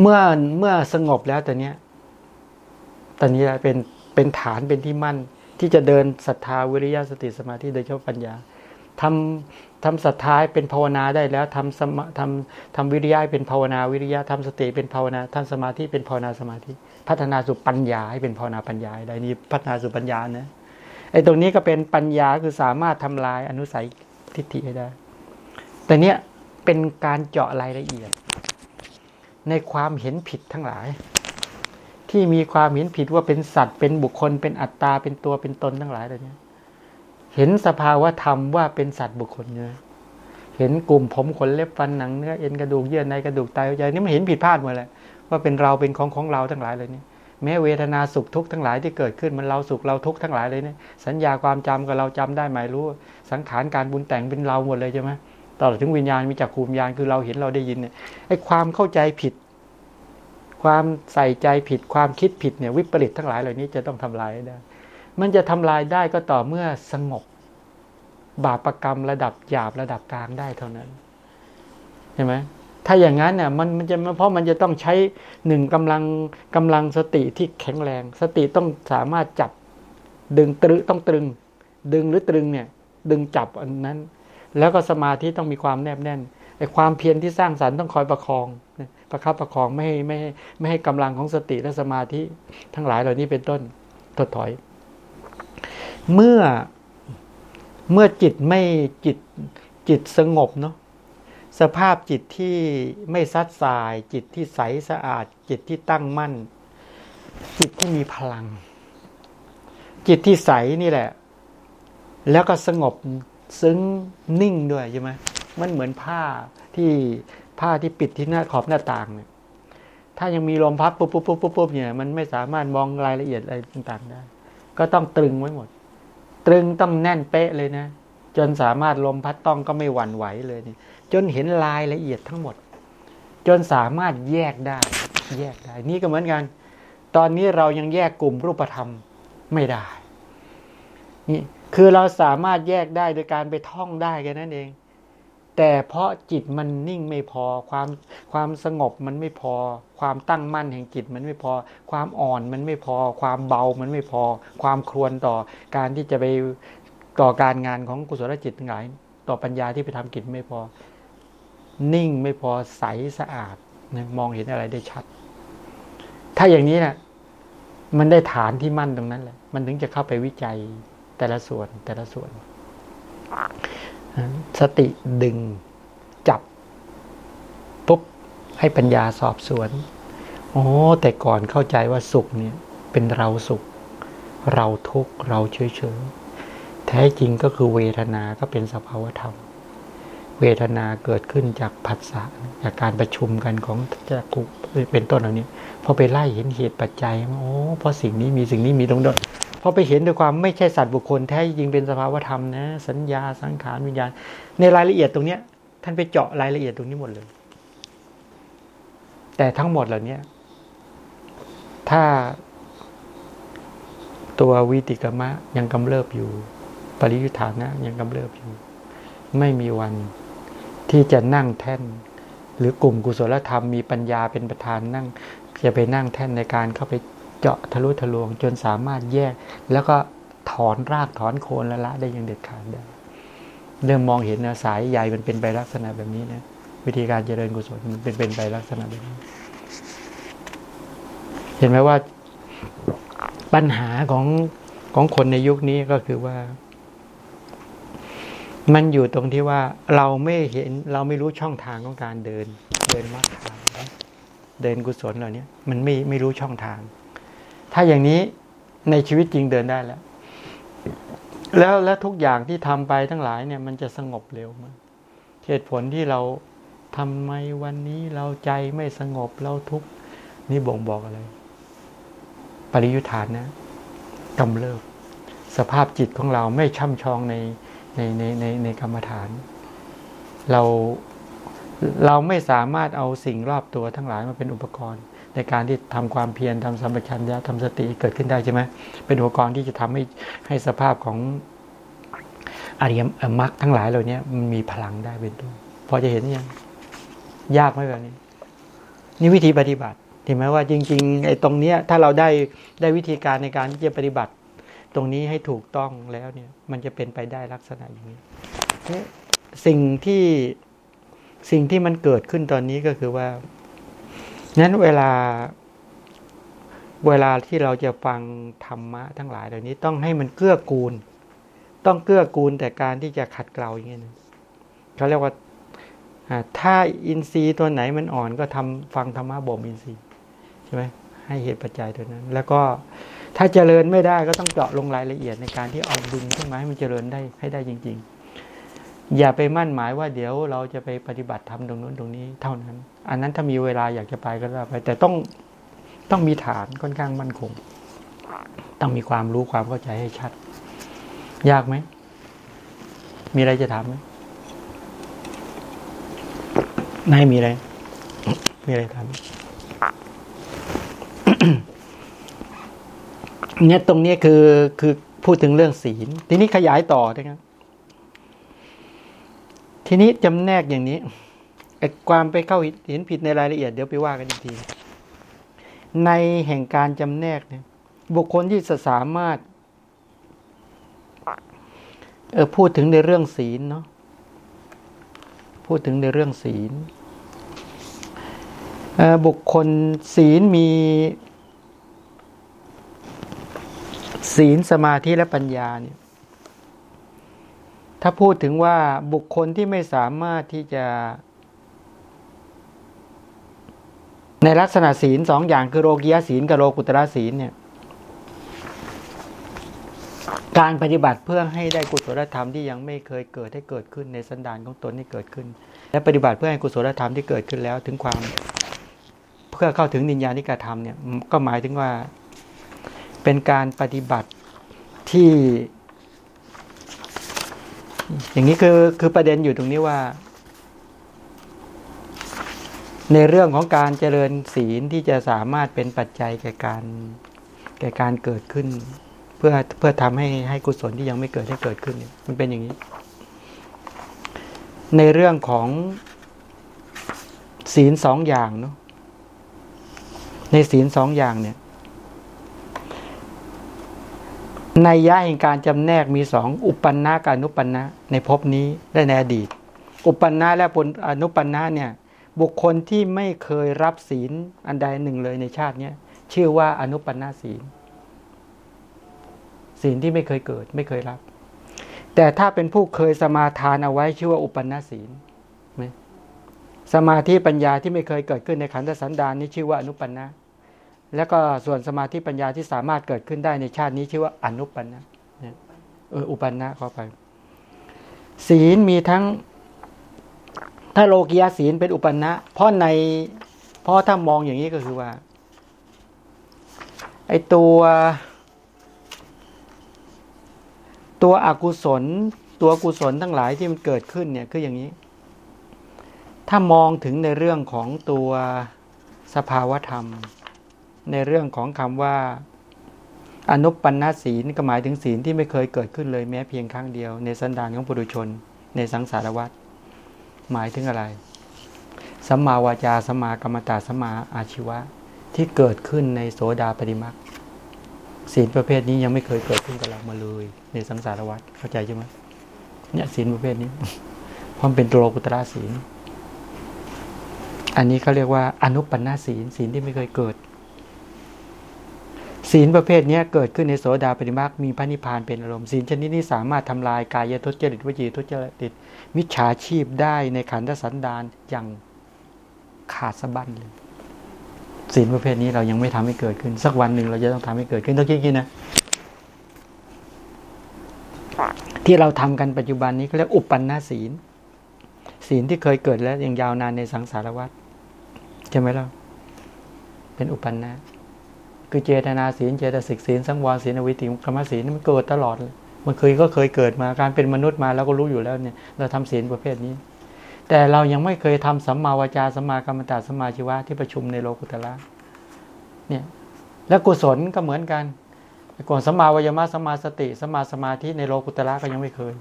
เมื่อเมื่อสงบแล้วตอนเนี้ยตอนนี้เป็นเป็นฐานเป็นที่มั่น ที่จะเดินศรัทธาวิริยะสติสมาธิโดยเฉพาะปัญญาทำทำศรัทธาเป็นภาวนาได้แล้วทำสมาทำทำวิริยะเป็นภาวนาวิริยะทำสติเป็นภาวนาทำสมาธิเป็นภาวนาสมาธิ พัฒนาสู่ปัญญาให้เป็นภาวนาปัญญาได้นี่พัฒนาสู่ปัญญานะ ไอ้ตรงนี้ก็เป็นปัญญาคือสามารถทำลายอนุสัยทิฏฐิได้ แต่เนี้ยเป็นการเจาะรายละเอียด ในความเห็นผิดทั้งหลาย ที่มีความเห็นผิดว่าเป็นสัตว์เป็นบุคคล เป็นอัตตาเป็นตัวเป็นตนทั้งหลายเหล่านี้เห็นสภาวะธรรมว่าเป็นสัตว์บุคคลเนื้อเห็นกลุ่มผมขนเล็บฟันหนังเนื้อเอ็นกระดูกเยื่อในกระดูกไตหัวใจนี่มันเห็นผิดพลาดหมดเลยว่าเป็นเราเป็นของของเราทั้งหลายเลยนี่ แม้เวทนาสุขทุกข์ทั้งหลายที่เกิดขึ้นมันเราสุขเราทุกข์ทั้งหลายเลยเนี่ยสัญญาความจำกับเราจำได้หมายรู้ สังขารการบุญแต่งเป็นเราหมดเลยใช่ไหมตลอดถึงวิญญาณมีจักรภูมิญาณคือเราเห็นเราได้ยินเนี่ยไอ้ความเข้าใจผิด ความใส่ใจผิดความคิดผิดเนี่ยวิปริตทั้งหลายเหล่านี้จะต้องทำลายได้ มันจะทำลายได้ก็ต่อเมื่อสงบบาปรกรรมระดับหยาบระดับกลางได้เท่านั้นใช่ไหม ถ้าอย่างนั้นเนี่ยมันมันจะเพราะมันจะต้องใช้หนึ่งกำลังกำลังสติที่แข็งแรง สติต้องสามารถจับดึงตรึต้องตรึง ดึงหรือตรึงเนี่ยดึงจับอันนั้น แล้วก็สมาธิต้องมีความแนบแน่นไอ้ความเพียรที่สร้างสรรค์ต้องคอยประคองประคับประคองไม่ให้ไม่ให้ไม่ให้กำลังของสติและสมาธิทั้งหลายเหล่านี้เป็นต้นถดถอย เมื่อเมื่อจิตไม่จิตจิตสงบเนาะ สภาพจิตที่ไม่ซัดสาย จิตที่ใสสะอาด จิตที่ตั้งมั่น จิตที่มีพลัง จิตที่ใสนี่แหละ แล้วก็สงบซึ้งนิ่งด้วยใช่ไหมมันเหมือนผ้าที่ผ้าที่ปิดที่หน้าขอบหน้าต่างเนี่ยถ้ายังมีลมพัดปุ๊บปุ๊บปุ๊บปุ๊บเนี่ยมันไม่สามารถมองรายละเอียดอะไรต่างๆได้ ก็ต้องตรึงไว้หมด ตรึงต้องแน่นเป๊ะเลยนะ จนสามารถลมพัดต้องก็ไม่หวั่นไหวเลยนี่ จนเห็นรายละเอียดทั้งหมด จนสามารถแยกได้ แยกได้ นี่ก็เหมือนกัน ตอนนี้เรายังแยกกลุ่มรูปธรรมไม่ได้ นี่คือเราสามารถแยกได้โดยการไปท่องได้แค่นั้นเอง แต่เพราะจิตมันนิ่งไม่พอความความสงบมันไม่พอ ความตั้งมั่นแห่งจิตมันไม่พอ ความอ่อนมันไม่พอ ความเบามันไม่พอ ความครวนต่อการที่จะไปต่อการงานของกุศลจิตทั้งหลาย ต่อปัญญาที่ไปทำกิจไม่พอ นิ่งไม่พอใสสะอาดนะมองเห็นอะไรได้ชัด ถ้าอย่างนี้นะมันได้ฐานที่มั่นตรงนั้นแหละมันถึงจะเข้าไปวิจัยแต่ละส่วนแต่ละส่วน สติดึงจับปุ๊บให้ปัญญาสอบสวน โอ้แต่ก่อนเข้าใจว่าสุขเนี่ย เป็นเราสุข เราทุกข์เราเฉยเฉยแท้จริงก็คือเวทนาก็เป็นสภาวธรรม เวทนาเกิดขึ้นจากผัสสะจากการประชุมกันของจักรุเป็นต้นเหล่านี้พอไปไล่เห็นเหตุปัจจัยโอ้เพราะสิ่งนี้มีสิ่งนี้มีตรงนั้นพอไปเห็นด้วยความไม่ใช่สัตว์บุคคลแท้จริงเป็นสภาวธรรมนะ สัญญาสังขารวิญญาณ ในรายละเอียดตรงเนี้ย ท่านไปเจาะรายละเอียดตรงนี้หมดเลย แต่ทั้งหมดเหล่านี้ถ้าตัววิติกรมะยังกำเริบอยู่ ปริยุทธานะยังกำเริบอยู่ ไม่มีวัน ที่จะนั่งแท่น หรือกลุ่มกุศลธรรมมีปัญญาเป็นประธานนั่ง จะไปนั่งแท่นในการเข้าไปเจาะทะลุทะลวง จนสามารถแยก แล้วก็ถอนรากถอนโคนละละได้อย่างเด็ดขาดได้เริ่มมองเห็นนะสายใหญ่มันเป็นไปลักษณะแบบนี้นะวิธีการเจริญกุศลมันเป็นเป็นไปลักษณะแบบนี้ เห็นไหมว่าปัญหาของของคนในยุคนี้ก็คือว่า มันอยู่ตรงที่ว่าเราไม่เห็นเราไม่รู้ช่องทางของการเดิน เดินมรรคเดินกุศลเหล่านี้มันไม่ไม่รู้ช่องทาง ถ้าอย่างนี้ในชีวิตจริงเดินได้แล้ว แล้วแล้วทุกอย่างที่ทำไปทั้งหลายเนี่ย มันจะสงบเร็วมากเหตุผลที่เราทำไมวันนี้เราใจไม่สงบเราทุกนี่บ่งบอกอะไร ปริยุทธานนะกำเริบสภาพจิตของเราไม่ช่ำชองใน ในในในในกรรมฐาน เราเราไม่สามารถเอาสิ่งรอบตัวทั้งหลายมาเป็นอุปกรณ์ ในการที่ทำความเพียรทำสัมปชัญญะทำสติเกิดขึ้นได้ใช่ไหมเป็นอุปกรณ์ที่จะทำให้ให้สภาพของอริยมรรคทั้งหลายเหล่านี้มันมีพลังได้เป็นต้นพอจะเห็นยังยากไหมแบบนี้ นี่วิธีปฏิบัติเห็นไหมว่าจริงๆไอ้ตรงเนี้ยถ้าเราได้ได้วิธีการในการที่จะปฏิบัติ ตรงนี้ให้ถูกต้องแล้วเนี่ย มันจะเป็นไปได้ลักษณะอย่างนี้สิ่งที่สิ่งที่มันเกิดขึ้นตอนนี้ก็คือว่านั้นเวลา เวลาที่เราจะฟังธรรมะทั้งหลายเหล่านี้ต้องให้มันเกื้อกูล ต้องเกื้อกูลแต่การที่จะขัดเกลาอย่างนี้นะเขาเรียกว่าอ่าถ้าอินทรีย์ตัวไหนมันอ่อนก็ทำฟังธรรมะบ่มอินทรีย์ใช่ไหมให้เหตุปัจจัยตัวนั้น แล้วก็ ถ้าเจริญไม่ได้ก็ต้องเจาะลงรายละเอียดในการที่เอาดึงขึ้นมาให้มันเจริญได้ให้ได้จริง ๆ อย่าไปมั่นหมายว่าเดี๋ยวเราจะไปปฏิบัติทำตรงนู้นตรงนี้เท่านั้น อันนั้นถ้ามีเวลาอยากจะไปก็ได้ไป แต่ต้องต้องมีฐานค่อนข้างมั่นคง ต้องมีความรู้ความเข้าใจให้ชัด ยากไหม มีอะไรจะถามไหมนายมีอะไร มีอะไรถาม เนี่ยตรงนี้คือคือพูดถึงเรื่องศีล ทีนี้ขยายต่อนะครับ ทีนี้จำแนกอย่างนี้ไอ้ความไปเข้าเห็นผิดในรายละเอียดเดี๋ยวไปว่ากันอีกที ในแห่งการจำแนกเนี่ย บุคคลที่จะสามารถเออพูดถึงในเรื่องศีลเนาะพูดถึงในเรื่องศีลบุคคลศีลมี ศีลสมาธิและปัญญาเนี่ยถ้าพูดถึงว่าบุคคลที่ไม่สามารถที่จะ ในลักษณะศีลสองอย่างคือโลกียศีลกับโลกุตระศีลเนี่ย การปฏิบัติเพื่อให้ได้กุศลธรรมที่ยังไม่เคยเกิดให้เกิดขึ้นในสันดานของตนที่เกิดขึ้น และปฏิบัติเพื่อให้กุศลธรรมที่เกิดขึ้นแล้วถึงความ เพื่อเข้าถึงนิญญาณิกธรรมเนี่ยก็หมายถึงว่า เป็นการปฏิบัติที่ อย่างนี้คือคือประเด็นอยู่ตรงนี้ว่า ในเรื่องของการเจริญศีลที่จะสามารถเป็นปัจจัยแก่การแก่การเกิดขึ้น เพื่อเพื่อทำให้ให้กุศลที่ยังไม่เกิดให้เกิดขึ้น มันเป็นอย่างนี้ ในเรื่องของศีลสองอย่างเนาะในศีลสองอย่างเนี่ย ในยะแห่งการจำแนกมีสองอุปปันนากับอนุปันนะในภพนี้และในอดีต อุปปันนาและปนอนุปันนาเนี่ยบุคคลที่ไม่เคยรับศีลอันใดหนึ่งเลยในชาติเนี้ยชื่อว่าอนุปันนาศีล ศีลที่ไม่เคยเกิดไม่เคยรับ แต่ถ้าเป็นผู้เคยสมาทานเอาไว้ชื่อว่าอุปนาศีลไหมสมาธิปัญญาที่ไม่เคยเกิดขึ้นในขันธสันดานนี้ชื่อว่าอนุปันนา แล้วก็ส่วนสมาธิปัญญาที่สามารถเกิดขึ้นได้ในชาตินี้ชื่อว่าอนุปันนะเอออุปันนะเข้าไป ศีลมีทั้งถ้าโลกียศีลเป็นอุปันนะเพราะในเพราะถ้ามองอย่างนี้ก็คือว่า ไอตัว ตัวอกุศล ตัวกุศลทั้งหลายที่มันเกิดขึ้นเนี่ยคืออย่างนี้ ถ้ามองถึงในเรื่องของตัวสภาวธรรม ในเรื่องของคำว่า อนุปันนาศีลก็หมายถึงศีลที่ไม่เคยเกิดขึ้นเลยแม้เพียงครั้งเดียว ในสันดานของปุถุชน ในสังสารวัฏหมายถึงอะไรสัมมาวาจาสัมมากรรมตาสัมมาอาชีวะ ที่เกิดขึ้นในโสดาปฏิมักศีลประเภทนี้ยังไม่เคยเกิดขึ้นกับเรามาเลย ในสังสารวัฏเข้าใจใช่ไหมเนี่ยศีลประเภทนี้เพรามเป็นตัวโลกุตระศีล อันนี้เขาเรียกว่าอนุปันนาศีลศีลที่ไม่เคยเกิด ศีลประเภทนี้เกิดขึ้นในโสดาปฏิมาคมีพระนิพพานเป็นอารมณ์ศีลชนิดนี้สามารถทำลายกายทุจริตวจีทุจริตมิจฉาชีพได้ในขันธสันดานอย่างขาดสะบั้นเลยศีลประเภทนี้เรายังไม่ทำให้เกิดขึ้น สักวันหนึ่งเราจะต้องทำให้เกิดขึ้นต้องคิดกินะที่เราทำกันปัจจุบันนี้เขาเรียกอุปปันนาศีล ศีลที่เคยเกิดแล้วยังยาวนานในสังสารวัฏใช่ไหมล่ะเป็นอุปปันนา คือเจตนาศีลเจตสิกศีลสังวรศีลอวิติกรรมศีลมันเกิดตลอดมันเคยก็เคยเกิดมาการเป็นมนุษย์มาแล้วก็รู้อยู่แล้วเนี่ยเราทำศีลประเภทนี้ แต่เรายังไม่เคยทำสัมมาวาจาสัมมากรรมตาสัมมาชีวะที่ประชุมในโลกุตละเนี่ยและกุศลก็เหมือนกันก่อนสัมมาวายมะสัมมาสติสัมมาสมาธิในโลกุตละก็ยังไม่เคย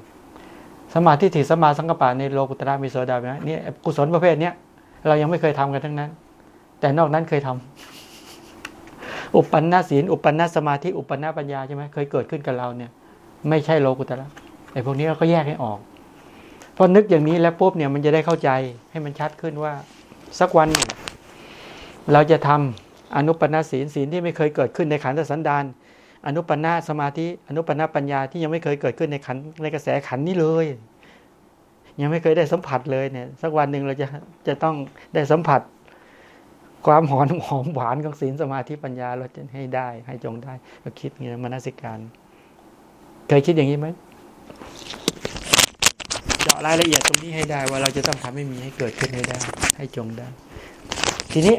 สมาธิถิสัมมาสังกปะในโลกุตระมีโสดาไหมเนี่กุศลประเภทเนี้ยเรายังไม่เคยทำกันทั้งนั้นแแต่นอกนั้นเคยทำ อุปปันนศีลอุปปันนสมาธิอุปปันนปัญญาใช่ไหมเคยเกิดขึ้นกับเราเนี่ย ไม่ใช่โลกุตระไอ้พวกนี้เราก็แยกให้ออกพอนึกอย่างนี้แล้วปุ๊บเนี่ยมันจะได้เข้าใจให้มันชัดขึ้นว่า สักวันหนึ่งเราจะทำอนุปนาศีลศีลที่ไม่เคยเกิดขึ้นในขันธสันดานอนุปนาสมาธิอนุปนาปัญญาที่ยังไม่เคยเกิดขึ้นในขันในกระแสขันนี้เลย ยังไม่เคยได้สัมผัสเลยเนี่ย สักวันหนึ่งเราจะจะต้องได้สัมผัส ความหอมหอมหวานของศีลสมาธิปัญญาเราจะให้ได้ ให้จงได้ก็คิดอย่างนี้มนสิการเคยคิดอย่างนี้ไหมเจาะรายละเอียดตรงนี้ให้ได้ ว่าเราจะต้องทำให้มีให้เกิดขึ้นให้ได้ ให้จงได้ ทีนี้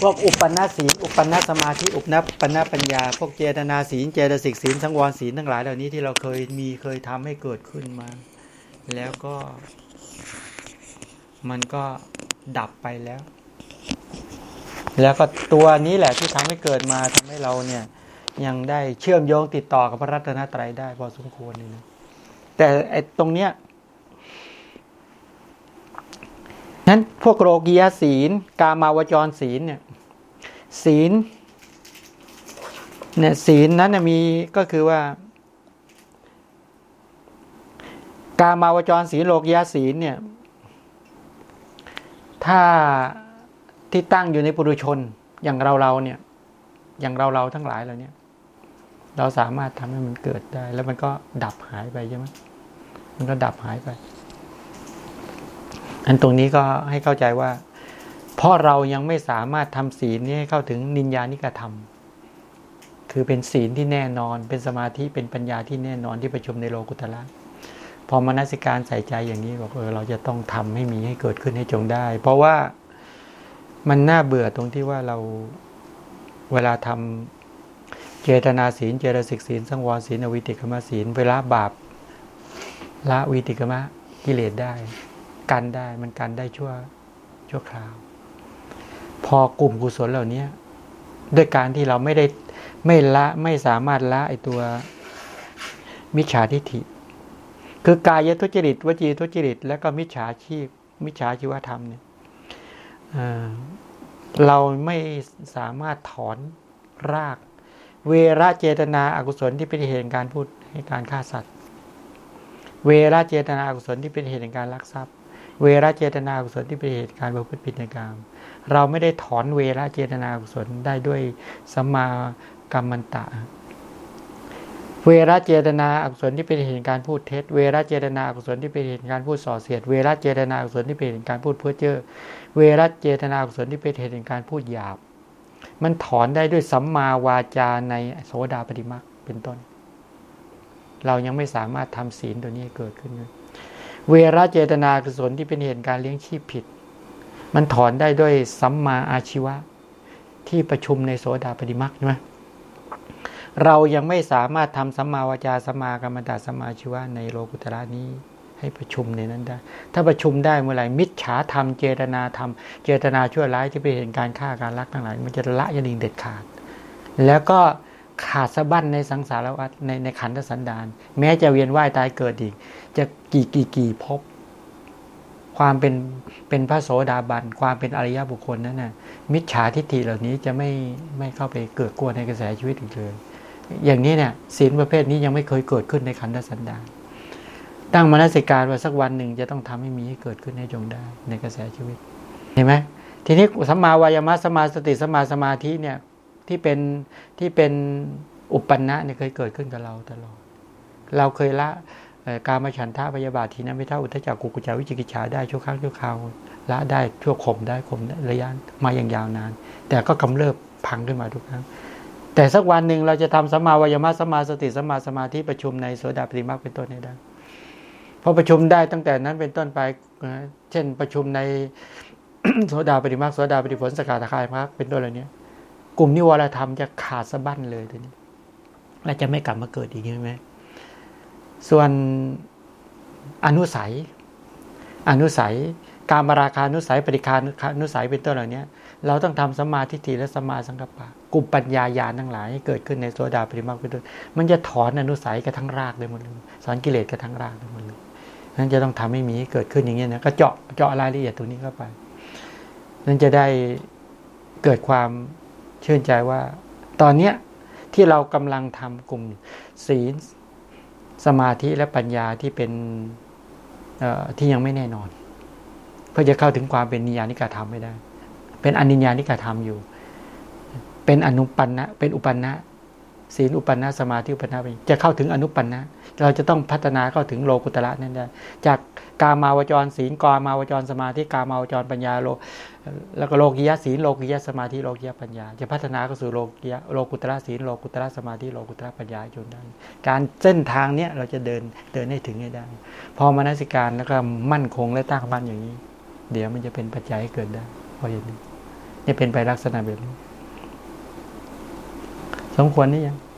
พวกอุปนาศีลอุปนาสมาธิอุปนาปนาปัญญา พวกเจตนาศีลเจตสิกศีลสังวรศีลทั้งหลายเหล่านี้ที่เราเคยมีเคยทำให้เกิดขึ้นมา แล้วก็ มันก็ดับไปแล้ว แล้วก็ตัวนี้แหละที่ทำให้เกิดมาทำให้เราเนี่ย ยังได้เชื่อมโยงติดต่อกับพระรัตนตรัยได้พอสมควรเลยนะแต่ไอ้ตรงเนี้ยนั้นพวกโรกียศีล กามาวจรศีลเนี่ย ศีลเนี่ยศีลนั้นมีก็คือว่า กามาวจรศีลโลกียศีลเนี่ย ถ้า ที่ตั้งอยู่ในปุถุชนอย่างเราเราเนี่ย อย่างเราเราทั้งหลายเราเนี่ยเราสามารถทำให้มันเกิดได้ แล้วมันก็ดับหายไปใช่ไหมมันก็ดับหายไป อันตรงนี้ก็ให้เข้าใจว่า เพราะเรายังไม่สามารถทำศีลนี้ให้เข้าถึงนิญญานิกธรรม คือเป็นศีลที่แน่นอน เป็นสมาธิเป็นปัญญาที่แน่นอนที่ประชุมในโลกุตละพอมานสิการใส่ใจอย่างนี้บอกเออเราจะต้องทำให้มีให้เกิดขึ้นให้จงได้ เพราะว่า มันน่าเบื่อตรงที่ว่าเราเวลาทำเจตนาศีล เจตสิกศีล สังวรศีลอวิติกรรมศีล เวลาบาปละวิติกรรมกิเลสได้ กันได้มันกันได้ชั่วชั่วคราว พอกลุ่มกุศลเหล่านี้ด้วยการที่เราไม่ได้ไม่ละไม่สามารถละไอตัวมิจฉาทิฏฐิ คือกายทุจริตวจีทุจริต และก็มิจฉาชีพ มิจฉาชีวธรรมเนี่ย เราไม่สามารถถอนราก เวรเจตนาอากุศลที่เป็นเหตุแห่งการพูดให้การฆ่าสัตว์ เวรเจตนาอากุศลที่เป็นเหตุแห่งการลักทรัพย์ เวรเจตนาอากุศลที่เป็นเหตุการประพฤติผิดในกรรมเราไม่ได้ถอนเวรเจตนาอากุศลได้ด้วยสัมมากรรมันตะเวรเจตนาอกุศลที่เป็นเหตุการพูดเท็จ เวรเจตนาอกุศลที่เป็นเหตุการพูดส่อเสียด เวรเจตนาอกุศลที่เป็นเหตุการพูดเพื่อเจ้อ เวรเจตนาอกุศลที่เป็นเหตุการพูดหยาบ มันถอนได้ด้วยสัมมาวาจาในโสดาปฏิมักเป็นต้น เรายังไม่สามารถทำศีลตัวนี้เกิดขึ้นเลยเวรเจตนากุศลที่เป็นเหตุการเลี้ยงชีพผิด มันถอนได้ด้วยสัมมาอาชีวะ ที่ประชุมในโสดาปฏิมักใช่ไหมเรายังไม่สามารถทำสัมมาวาจาสัมมากรรมตาสัมมาชีวะในโลกุตระนี้ ให้ประชุมในนั้นได้ ถ้าประชุมได้เมื่อไหร่มิจฉาธรรมเจตนาธรรม เจตนาชั่วร้ายที่ไปเห็นการฆ่าการลักทั้งหลายมันจะละยดิ่งเด็ดขาด แล้วก็ขาดสะบั้นในสังสารวัฏในในขันธสันดาน แม้จะเวียนว่ายตายเกิดอีก จะกี่กี่กี่พบ ความเป็นเป็นพระโสดาบัน ความเป็นอริยบุคคลนั้นน่ะมิจฉาทิฏฐิเหล่านี้จะไม่ไม่เข้าไปเกิดกวนในกระแสชีวิตอีกเลย อย่างนี้เนี่ยศีลประเภทนี้ยังไม่เคยเกิดขึ้นในขันธสันดาน ตั้งมนสิการว่าสักวันหนึ่งจะต้องทำให้มีให้เกิดขึ้นให้จงได้ ในกระแสชีวิต เห็นไหมทีนี้สัมมาวายามะสมาสติสมาสมาธิเนี่ยที่เป็นที่เป็นอุปปันนะเนี่ยเคยเกิดขึ้นกับเราตลอด เราเคยละการมาฉันท่าพยาบาททีนั้นไม่เท่าอุทจักกุกุจาวิจิกิจฉาได้ชั่วครั้งชั่วคราวละได้ชั่วข่มได้ข่มระยะมาอย่างยาวนาน แต่ก็กำเริบพังขึ้นมาทุกครั้ง แต่สักวันหนึ่งเราจะทำสัมมาวายามะสัมมาสติสัมมาสมาธิประชุมในโสดาปฏิมาเป็นต้นได้ พอประชุมได้ตั้งแต่นั้นเป็นต้นไป เช่นประชุมในโสดาปฏิมาโสดาปฏิผลสกาตคายมรรคเป็นต้นอะไรเนี้ยกลุ่มนิวรธรรมจะขาดสะบั้นเลยทีนี้และจะไม่กลับมาเกิดอีกใช่ไหมส่วนอนุสัย อนุสัย การมาราคานุสัยปฏิคานุสัยเป็นต้นเหล่านี้เราต้องทำสมาธิฏฐิและสมาสังกัปปะกลุ่มปัญญาญาณทั้งหลายให้เกิดขึ้นในโสดาปริมาเป็นต้นมันจะถอนอนุสัยกระทั้งรากเลยหมดเลยสอนกิเลสกระทั้งรากเลยหมดเลย นั้นจะต้องทำให้มีเกิดขึ้นอย่างนี้นะก็เจาะเจาะรายละเอียดตรงนี้เข้าไป นั้นจะได้เกิดความเชื่นใจว่า ตอนเนี้ยที่เรากำลังทำกลุ่มศีลสมาธิและปัญญาที่เป็นที่ยังไม่แน่นอน เพื่อจะเข้าถึงความเป็นนิยานิกาธรรมไม่ได้ เป็นอนิญญานิกาธรรมอยู่ เป็นอนุปันนะเป็นอุปันนะศีลอุปันนะสมาธิอุปันนะไปจะเข้าถึงอนุปันนะ เราจะต้องพัฒนาเข้าถึงโลกุตระนั่นได้จากกามาวจรศีลกามาวจรสมาธิกามาวจรปัญญาโลแล้วก็โลกิยะศีลโลกิยะสมาธิโลกิยะปัญญา จะพัฒนาเข้าสู่โลกิยะโลกุตระศีลโลกุตระสมาธิโลกุตระปัญญาจนได้การเส้นทางเนี้ยเราจะเดินเดินให้ถึงให้ได้ พอมนสิการแล้วก็มั่นคงและตั้งมั่นอย่างนี้ เดี๋ยวมันจะเป็นปัจจัยให้เกิดได้พอเห็นไหมนี่เป็นไปลักษณะแบบนี้สมควรนี่ยัง